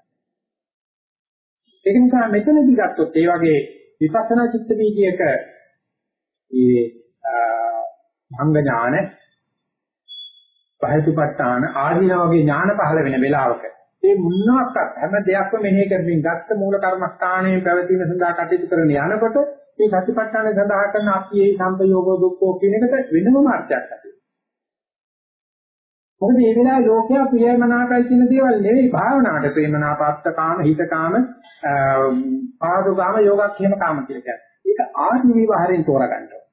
ඒක නිසා මෙතනදී ගත්තොත් ඒ වගේ විපස්සනා චිත්ත වීදියේක ඒ භංග ඥාන පහතුපත්තාන ආදීන වගේ ඥාන පහළ වෙන වෙලාවක ඒ මුන්නක්වත් හැම දෙයක්ම මෙහෙ කරමින් ගත්ත මූල කර්මස්ථානයේ පැවතීම සඳහා කටයුතු කරන යනකොට මේ සතිපට්ඨාන සඳහා කරන අපි මේ සම්පයෝගෝ දුක්ඛෝ කියන එකට වෙනම අර්ථයක් ඇති. මොකද මේ වෙලාවේ ලෝකයා ප්‍රියමනාපයි කියන දේවල් නෙවෙයි භාවනාවට ප්‍රේමනාපත්තකාම හිතකාම පාදුකාම යෝගක්ෂේම කාම කියලා කියන්නේ. ඒක ආදි විවහරෙන් තෝරගන්න ඕනේ.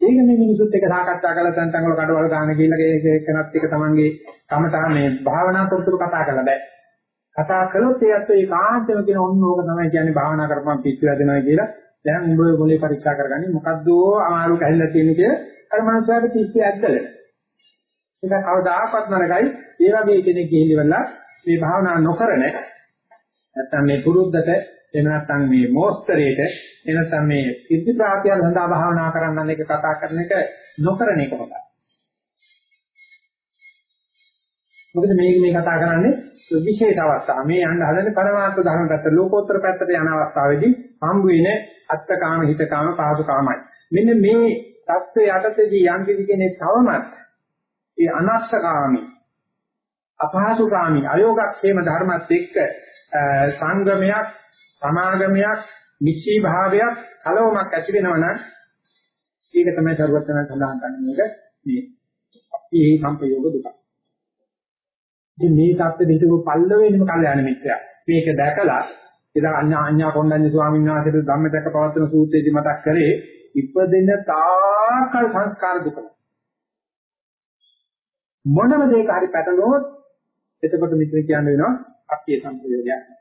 ඒක මේ මිනිසුත් එක්ක සාකච්ඡා කරලා තැන් තැන් වල කඩවල දාන කියලා ඒක එක්කනත් එක තමන්ගේ කමටහ මේ භාවනා තොරතුරු කතා කරලා බෑ. කතා කළොත් ඒත් ඒ කාන්තම කියන ඔන්න ඕක තමයි කියන්නේ භාවනා කරපම් පිස්සු වැදෙනවා කියලා. දැන් උඹ මොලේ පරීක්ෂා කරගන්නේ මොකද්ද අමාරු කැහිලා තියෙන කියලා අර මනුස්සයාට පිස්සු ඇද්දලා. ඒක කවදාකවත් නරකයි. ඒ වගේ කෙනෙක් ගිහිල්ලා මේ භාවනා නොකරන නැත්තම් මේ පුරුද්දට එහෙම නැත්නම් මේ මෝස්තරේට එහෙම නැත්නම් මේ සිද්ධි ප්‍රාතිහාර සඳහා භාවනා කරන්න එක කතා කරන එක නොකරන එක හොඳයි. මොකද මේ මේ කතා කරන්නේ විශේෂ අවස්ථා. මේ යන්න හදන්නේ පරමාර්ථ ධර්ම පැත්ත ලෝකෝත්තර පැත්තට යන අවස්ථාවේදී හම්බ වෙන අත්තකාම හිතකාම පාසුකාමයි. මෙන්න මේ தත්ත්වය යටතේදී යම් කිසි කෙනෙක් තවමත් ඒ අනස්සකාමී අපහසුකාමී අයෝගක්ෂේම ධර්මත් එක්ක සංගමයක් සමාගමයක් නිශ්චී භාවයක් කලවමක් ඇති වෙනවා නම් ඒක තමයි සර්වඥයන් සඳහන් කරන්නේ මේක මේ අපි මේ සම්පයෝග දුක. ඉතින් මේ தත්ත්වෙ හිටපු පල්ලවෙන්නම කල්යාණ මිත්‍යා. මේක දැකලා ඉතින් අඤ්ඤා අඤ්ඤා කොණ්ඩඤ්ඤ ස්වාමීන් වහන්සේට ධම්ම දැක පවත්වන සූත්‍රයේදී මතක් කරේ ඉපදෙන තාකල් සංස්කාර දුක. මොනම දෙයක හරි පැටලුවොත් එතකොට මිත්‍ර කියන්නේ වෙනවා අපේ සම්පයෝගයක්.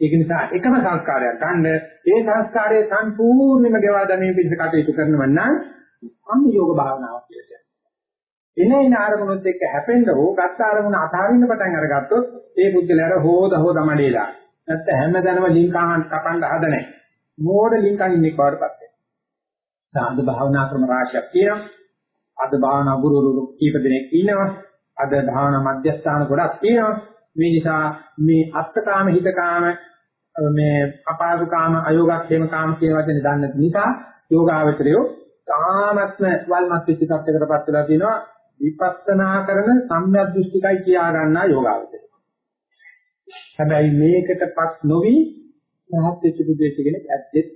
ඒක නිසා එකම සංස්කාරයක් ගන්න ඒ සංස්කාරයේ සම්පූර්ණයෙන්ම ගෙවා දැමීම පිණිස කටයුතු කරනව නම් අන්න යෝග භාවනාවක් කියලා කියනවා. එන එන ආරමුණුත් එක්ක හැපෙන්න හෝ ගත්ත ආරමුණ අතාරින්න පටන් අරගත්තොත් ඒ බුද්ධලෑර හොද හොද මඩේලා. නැත්නම් හැමදැනම ලින්කාන් කපන්න හදන්නේ. මෝඩ ලින්කන් ඉන්නේ කවරපත් වෙනවා. සාධ භාවනා ක්‍රම රාශියක් තියෙනවා. අද භාවනා ගුරුවරු කීප දෙනෙක් ඉන්නවා. අද භාවනා මධ්‍යස්ථාන ගොඩක් තියෙනවා. මේ නිසා මේ අත්තකාම හිතකාම මේ අපාදුකාම අයෝගක්ෂේම කාම කියන වචනේ දන්නේ නැති නිසා යෝගාවචරයෝ තාමත්ම වල්මත් වෙච්ච තත්යකටපත් වෙලා තියෙනවා විපස්සනා කරන සම්‍යක් දෘෂ්ටිකයි කියා ගන්නා යෝගාවචරය. හැබැයි මේකටපත් නොවි රහත් වෙච්ච බුදේශ කෙනෙක් ඇත්තෙත්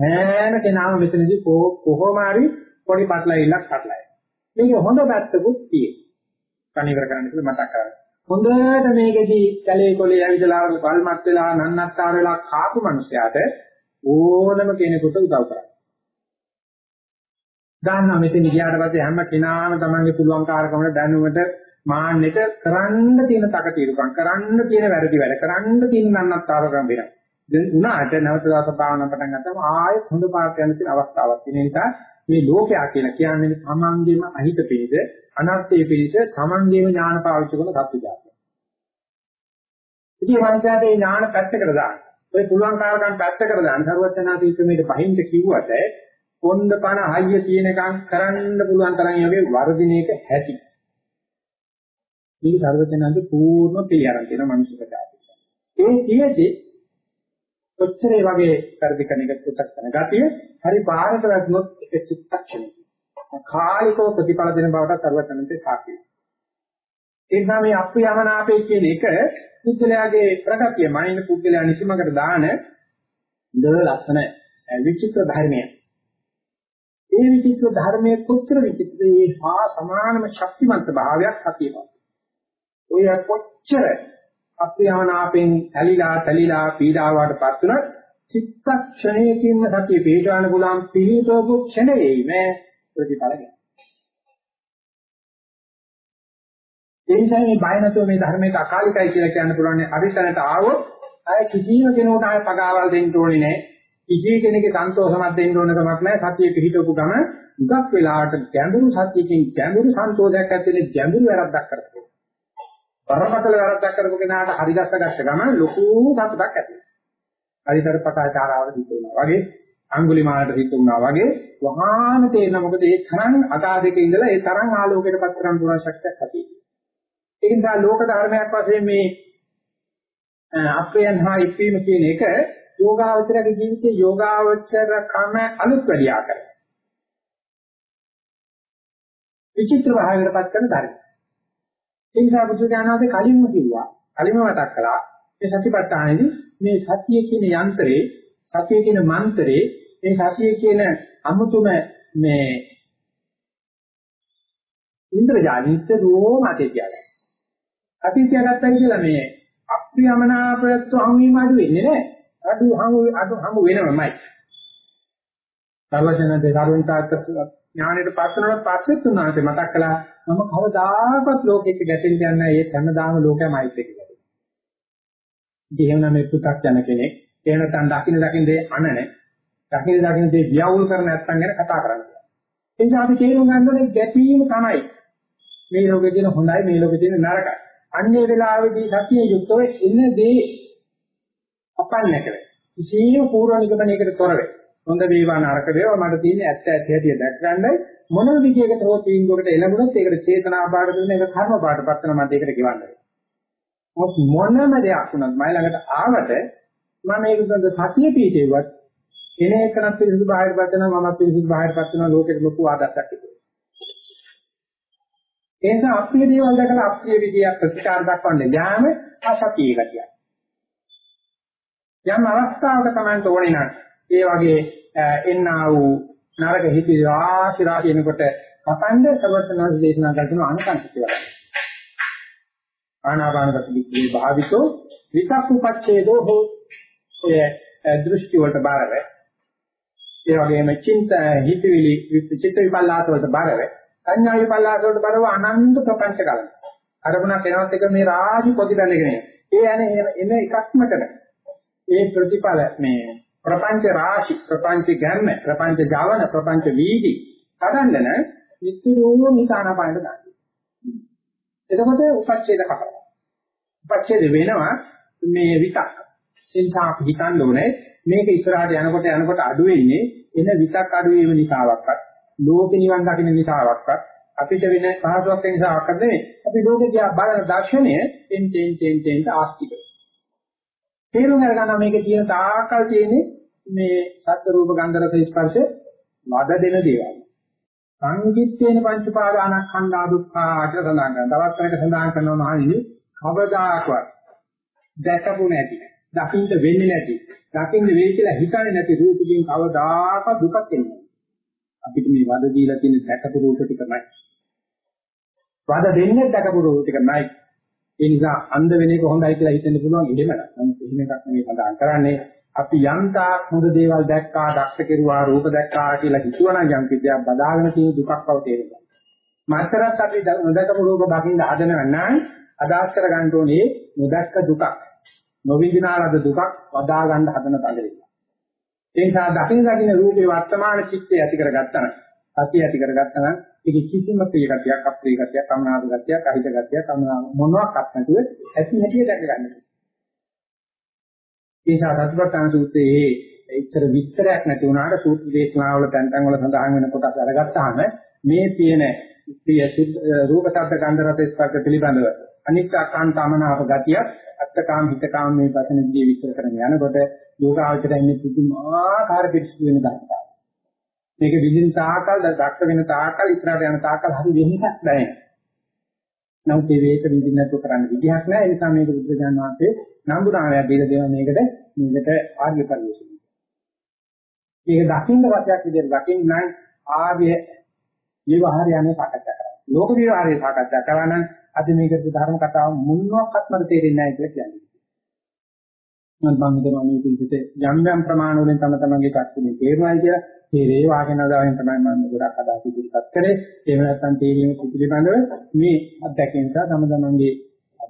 හැම කෙනාම මෙතනදී කොහොම හරි පොඩි පටලවිල්ලක් පටලයි. මේක හොඳ පැත්තකුත් තියෙනවා. කණිවර කරන්න කියලා මතක් කරගන්න. හොඳට මේකෙදී කැලේ කොලේ ඇවිදලා වල්මත් වෙලා නන්නත්තර වෙලා කාපු මිනිසයාට ඕනම කෙනෙකුට උදව් කරන්න. දාන්නා මෙතන ගියාට පස්සේ හැම කෙනාම තමන්ගේ පුළුවන් කාර්කමකට දැනුමට මාන්නෙට කරන්න තියෙන තකතිරුකම් කරන්න තියෙන වැරදි වැඩ කරන්න තියෙන නන්නත්තරකම් වෙනවා. දැන් උනාට නැවත දවස භාවනා පටන් ගත්තම ආයෙත් හොඳ පාට යන තියෙන අවස්ථාවක් තියෙන නිසා මේ ලෝකයා කියලා කියන්නේ තමන්ගේම අහිත පිළිද අනර්ථයේ පිළිස තමන්ගේම ඥාන පාවිච්චි කරන සත්‍ය જાතිය. ඉතින් වංශයට මේ ඥාන පැත්තකට දාන්න. ඔය පුළුවන් කාරකම් පැත්තකට දාන්න. සරුවචනාදී ක්‍රමයට බහින්ද කිව්වට පොන්ද පන හයිය තියෙනකම් කරන්න පුළුවන් තරම් යවේ වර්ධින එක ඇති. මේ සරුවචනාදී පූර්ණ පිළිඅරන් තියෙන මනුෂ්‍ය ප්‍රජාතිය. ඒ කියෙදි කොච්චරේ වගේ පරිදි කෙනෙක් පුතක් කරන ගතිය හරි පාරට වැටුනොත් ඒක චිත්තක්ෂණය. කාලිකව ප්‍රතිඵල දෙන බවට සරුවචනන්තේ සාකච්ඡා. ඒ නිසා මේ අප්‍රියමනාපේ කියන එක පුද්ගලයාගේ ප්‍රගතිය මනින්න පුද්ගලයා නිසීමකට දාන ද ලක්ෂණ විචිත්‍ර ධර්මයක්. ඒ විචිත්‍ර ධර්මයේ කොච්චර විචිත්‍රේ හා සමානම ශක්තිමත් භාවයක් ඇතිවෙනවා. ඔය කොච්චර අප්‍රියමනාපෙන් ඇලිලා තැලිලා පීඩාවට පත් වුණත් චිත්තක්ෂණයකින්ම සතිය පිටවන්න පුළුවන් පිළිතෝපු ක්ෂණයේම ප්‍රතිඵල ගන්න. ඒ නිසා මේ බය නැතුව මේ ධර්මයක අකාලිකයි කියලා කියන්න පුළුවන් අරිතනට ආවොත් අය කිසිම කෙනෙකුට ආය පගාවල් දෙන්න ඕනේ නැහැ. කිසි කෙනෙකුගේ සන්තෝෂමත් දෙන්න ඕන කමක් නැහැ. සතිය පිහිටවපු ගම මුගක් වෙලාවට ගැඹුරු සතියකින් ගැඹුරු සන්තෝෂයක් ඇති වෙන ගැඹුරු වැරද්දක් කරපො. බරපතල වැරද්දක් කරපු කෙනාට හරිගස්ස ගත්ත ගම ලොකු සතුටක් ඇති වෙනවා. හරිතර පටාචාරාවට සිද්ධ වෙනවා වගේ අඟුලිමාලට සිද්ධ වුණා වගේ වහාම තේරෙන මොකද ඒ තරම් අතාදක ඉඳලා ඒ තරම් ආලෝකයට පත් කරන්න පුළුවන් ශක්තියක් ඇති වෙනවා. ඒ නිසා ලෝක ධර්මයක් වශයෙන් මේ අප්‍රයන් හා ඉක්වීම කියන එක යෝගාවචරගේ ජීවිතයේ යෝගාවචර කම අලුත් වැඩි ආකාරය. විචිත්‍ර භාවයකටපත් කරන ධර්ම. ඒ නිසා බුදු දානවාසේ කලින්ම කිව්වා කලින්ම මතක් කළා මේ සතිපට්ඨානෙදි මේ සතිය කියන යන්ත්‍රේ සතිය කියන මන්ත්‍රේ මේ සතිය කියන අමුතුම මේ ඉන්ද්‍රජාලිත රෝම අතේ කියලා. අතේ තියාගත්තයි කියලා මේ අප්‍රියමනාපයත්ව හමුවීම අඩු වෙන්නේ නැහැ. අඩු හමු අඩු හමු වෙනවමයි. සර්වජනතේ කරුණාත් ඥානෙට පස්සනට පස්සෙත් උනාට මතක් කළා මම කවදාකවත් ලෝකෙක ගැටෙන්න යන්නේ නැහැ. ඒ හැමදාම ලෝකයමයිත් එක්ක. ඉතින් මේ පු탁 යන කෙනෙක් එහෙම නැත්නම් දකින්න දකින්න දේ අනනේ. දකින්න දකින්න දේ වියවුල් කර නැත්නම් ගැන කතා කරන්නේ. ඒ නිසා අපි තේරුම් ගන්න ඕනේ ගැටීම තමයි. මේ ලෝකේ තියෙන හොඳයි මේ ලෝකේ තියෙන නරකයි. අන්නේ වෙලාවේදී සතිය යුක්තව එන දේ අපන්නේ කර. කිසියම් පූර්ව නිගමනයකට තොර වෙයි. හොඳ වේවා නරක වේවා මට තියෙන ඇත්ත ඇත්ත හැටි දැක් ගන්නයි මොන විදියකට හෝ තීන්දුවකට එළඹුණොත් ඒකට චේතනා බාඩ දුන්න එක කර්ම බාඩපත් වෙන මම ඒකට ගෙවන්නේ. මොකද මොනම දෙයක් වුණත් මයි ළඟට ආවට මම මේක සඳ සතිය පිටේවත් එන එකනත් පිළිසුදු බාහිරපත් වෙනවා මමත් පිළිසුදු බාහිරපත් වෙනවා ලෝකෙට ලොකු ආදර්ශයක් තිබුණා. ඒ නිසා අප්‍රිය දේවල් දැකලා අප්‍රිය විදියක් ප්‍රතිචාර දක්වන්න යාම අසතිය ගතිය. යම් අවස්ථාවක තමයි ඕනේ නම් ඒ වගේ එන්නා වූ නරක හිතේ ආශි රාශි එනකොට කපන්න සමර්ථනාස් දේශනා කරන අනකන්තිය වගේ. ආනාපානසති භාවිතෝ විතක්කුපච්ඡේදෝ හෝ. ඒ දෘෂ්ටි වලට බාරව. ඒ වගේම චින්ත හිතවිලි චිත්ත විපල්ලාස වලට බාරව. සංඥා විපල්ලාස වලට බාරව අනන්ත ප්‍රපංච කලන අරමුණක් එනවත් එක මේ රාජි පොදි බැඳගෙන ඒ යන්නේ එන එකක්ම කරන. ඒ ප්‍රතිඵල මේ ප්‍රපංච රාශි ප්‍රපංච ගැම්ම ප්‍රපංච ජවන ප්‍රපංච වීදි හදන්නන නිතරම නිකාන පාඩ ගන්න. එතකොට උපච්ඡේද කපනවා. උපච්ඡේද වෙනවා මේ විතක්. ඒ නිසා අපි හිතන්න ඕනේ මේක ඉස්සරහට යනකොට යනකොට අඩු වෙන්නේ එන විතක් අඩු වීම නිසාවක්වත් ලෝක නිවන් දකින්න නිසාවක්වත් අපිට වෙන පහසුවක් වෙන නිසාවක් නෙවෙයි. අපි ලෝකේ දිහා බලන දර්ශනය එන් තෙන් තෙන් තෙන් ආස්තික. තේරුම් අරගන්න මේකේ තියෙන තාකල් තියෙන්නේ මේ සත්‍ය රූප ගන්ධ රස ස්පර්ශ වද දෙන දේවල්. සංකිට්ඨේන පංච පාදානස්කන්ධා දුක්ඛා කියලා සඳහන් කරනවා. තවත් කෙනෙක් සඳහන් කරනවා මහණෙනි කවදාකවත් දැකපු නැති, දකින්න වෙන්නේ නැති, දකින්න වෙයි කියලා හිතන්නේ නැති රූපකින් කවදාකවත් දුකක් එන්නේ අපිට මේ වද දීලා තියෙන දැකපු රූප ටික තමයි. වද දෙන්නේ දැකපු රූප ටික නයි. ඒ නිසා අන්ධ වෙන එක හොඳයි කියලා හිතෙන්න පුළුවන් ඉඩම නැහැ. නමුත් එහෙම එකක් නෙවෙයි සඳහන් කරන්නේ. අපි යන්තා හොඳ දේවල් දැක්කා, දක්ෂ කෙරුවා, රූප දැක්කා කියලා හිතුවනම් යම් කිසියක් බදාගෙන තියෙන දුකක් බව තේරෙනවා. මාතරත් අපි නොදකපු රූප දකින්න හදනව නම් අදහස් කර ගන්න ඕනේ නොදක්ක දුකක්. නොවිඳිනාලද දුකක් වදා ගන්න හදන තලෙක. ඒ නිසා දකින්න දකින්න රූපේ වර්තමාන චිත්තය ඇති කරගත්තා නම්, සතිය ඇති කරගත්තා නම් ඒක කිසිම ප්‍රිය ගතියක්, අප්‍රිය ගතියක්, කමනාප ගතියක්, අහිත ගතියක්, කමනාප මොනවාක්වත් නැතුව ඇති හැටි දැක ගන්න. ඒ නිසා සතිපට්ඨාන සූත්‍රයේ එච්චර විස්තරයක් නැති වුණාට සූත්‍ර දේශනාවල තැන් තැන් වල සඳහන් වෙන කොටස් අරගත්තාම මේ තියෙන ප්‍රිය රූප ශබ්ද ගන්ධ රස ස්පර්ශ පිළිබඳව අනිත්‍යකාන්තමනාප ගතිය අත්තකාම හිතකාම මේ වචන දිගේ විස්තර කරගෙන යනකොට යෝගාවචරය ඉන්නේ පුදුමාකාර පිළිසිදු වෙන දක්වා. මේක විදින් තාකල් දක්ෂ වෙන තාකල් ඉස්සරහට යන තාකල් හරි වෙනසක් දැනෙනවා. නමුත් මේ වේක විදින් නැතුව කරන්න විදිහක් නැහැ. ඒ නිසා මේක බුද්ධ ඥානවාසේ නම්බුනාවයක් දීලා දෙනවා මේකට මේකට ආර්ය පරිශ්‍රය. මේක දකින්න වශයක් විදිහට දකින්න නම් ආර්ය විවහාරය යන්නේ සාකච්ඡා කරා. ලෝක විවහාරය සාකච්ඡා කරා නම් අද මේකට ධර්ම කතාව මුන්නක්වත් මට තේරෙන්නේ නැහැ කියලා කියන්නේ. මම මම හිතනවා මේ පිළිපිට යම් යම් ප්‍රමාණ වලින් තම තමන්ගේ කට්ටිය තේරුණායි කියලා තේරේ වාගෙනදාවෙන් තමයි මම ගොඩක් අදහස් ඉදිරිපත් කරේ. එහෙම නැත්නම් තේරීම පිළිබඳව මේ අත්දැකීම් සහ තම තමන්ගේ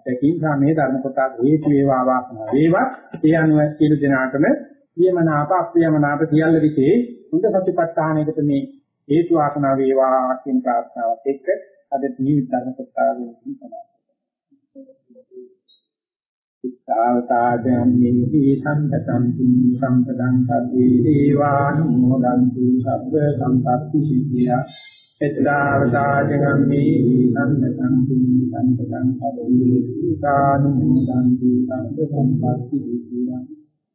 අත්දැකීම් සහ මේ ධර්ම කොටස හේතු වේවා වාසනා වේවා. ඒ අනුව සියලු දෙනාටම ප්‍රියමනාප අප්‍රියමනාප සියල්ල විසේ හොඳ සතිපට්ඨානයකට මේ හේතු වාසනා වේවා කියන ප්‍රාර්ථනාවත් එක්ක අද ජීවිත ධර්ම කොටාවෙන් තමයි. සිතාවතාදම්මේහි සම්පතං පුඤ්ඤ සම්පතං සබ්බේ දේවානුමෝදන්තු සබ්බ සම්පත්ති සිද්ධියා එත්තාවදාජගම්මේ සම්පතං සම්පතං පදවිසානුමෝදන්ති සම්ප සම්පatti විද්‍යා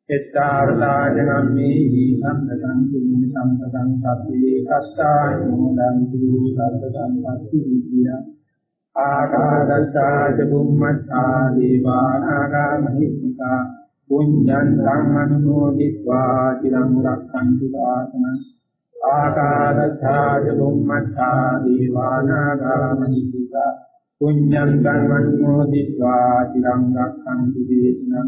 එත්තාවදාජගම්මේ සම්පතං සම්පතං සබ්බේකස්සානුමෝදන්ති සම්ප සම්පatti විද්‍යා ආකාදත්තා චුම්මත්තා දේවානාගා මහිත්‍තිකා පුඤ්ඤං ධම්මං නෝදිත්වා චිරං රක්ඛන්තු ආසනං ආකාරච්ඡාය බුම්මච්ඡා දීවානාගාමනිසිතා පුඤ්ඤං ධම්මං මොදිත්වා චිරං රක්ඛන්තු දේශනං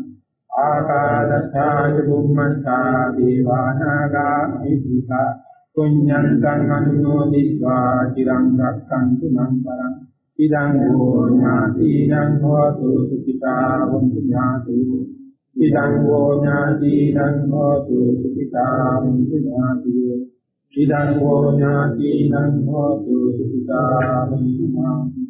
ආකාරච්ඡාය බුම්මච්ඡා දීවානාගාමනිසිතා පුඤ්ඤං ධම්මං මොදිත්වා චිරං රක්ඛන්තු මං පරං ඉදං වූ ඥාතිනං හෝතු සුඛිතා වന്തു ඥාතේ ඉදං වූ ඥාතිනං හෝතු සුඛිතා වന്തു ඥාතේ ඉදං හෝ ඥාතිනං හෝතු සුඛිතා වന്തു ඥාතියෝ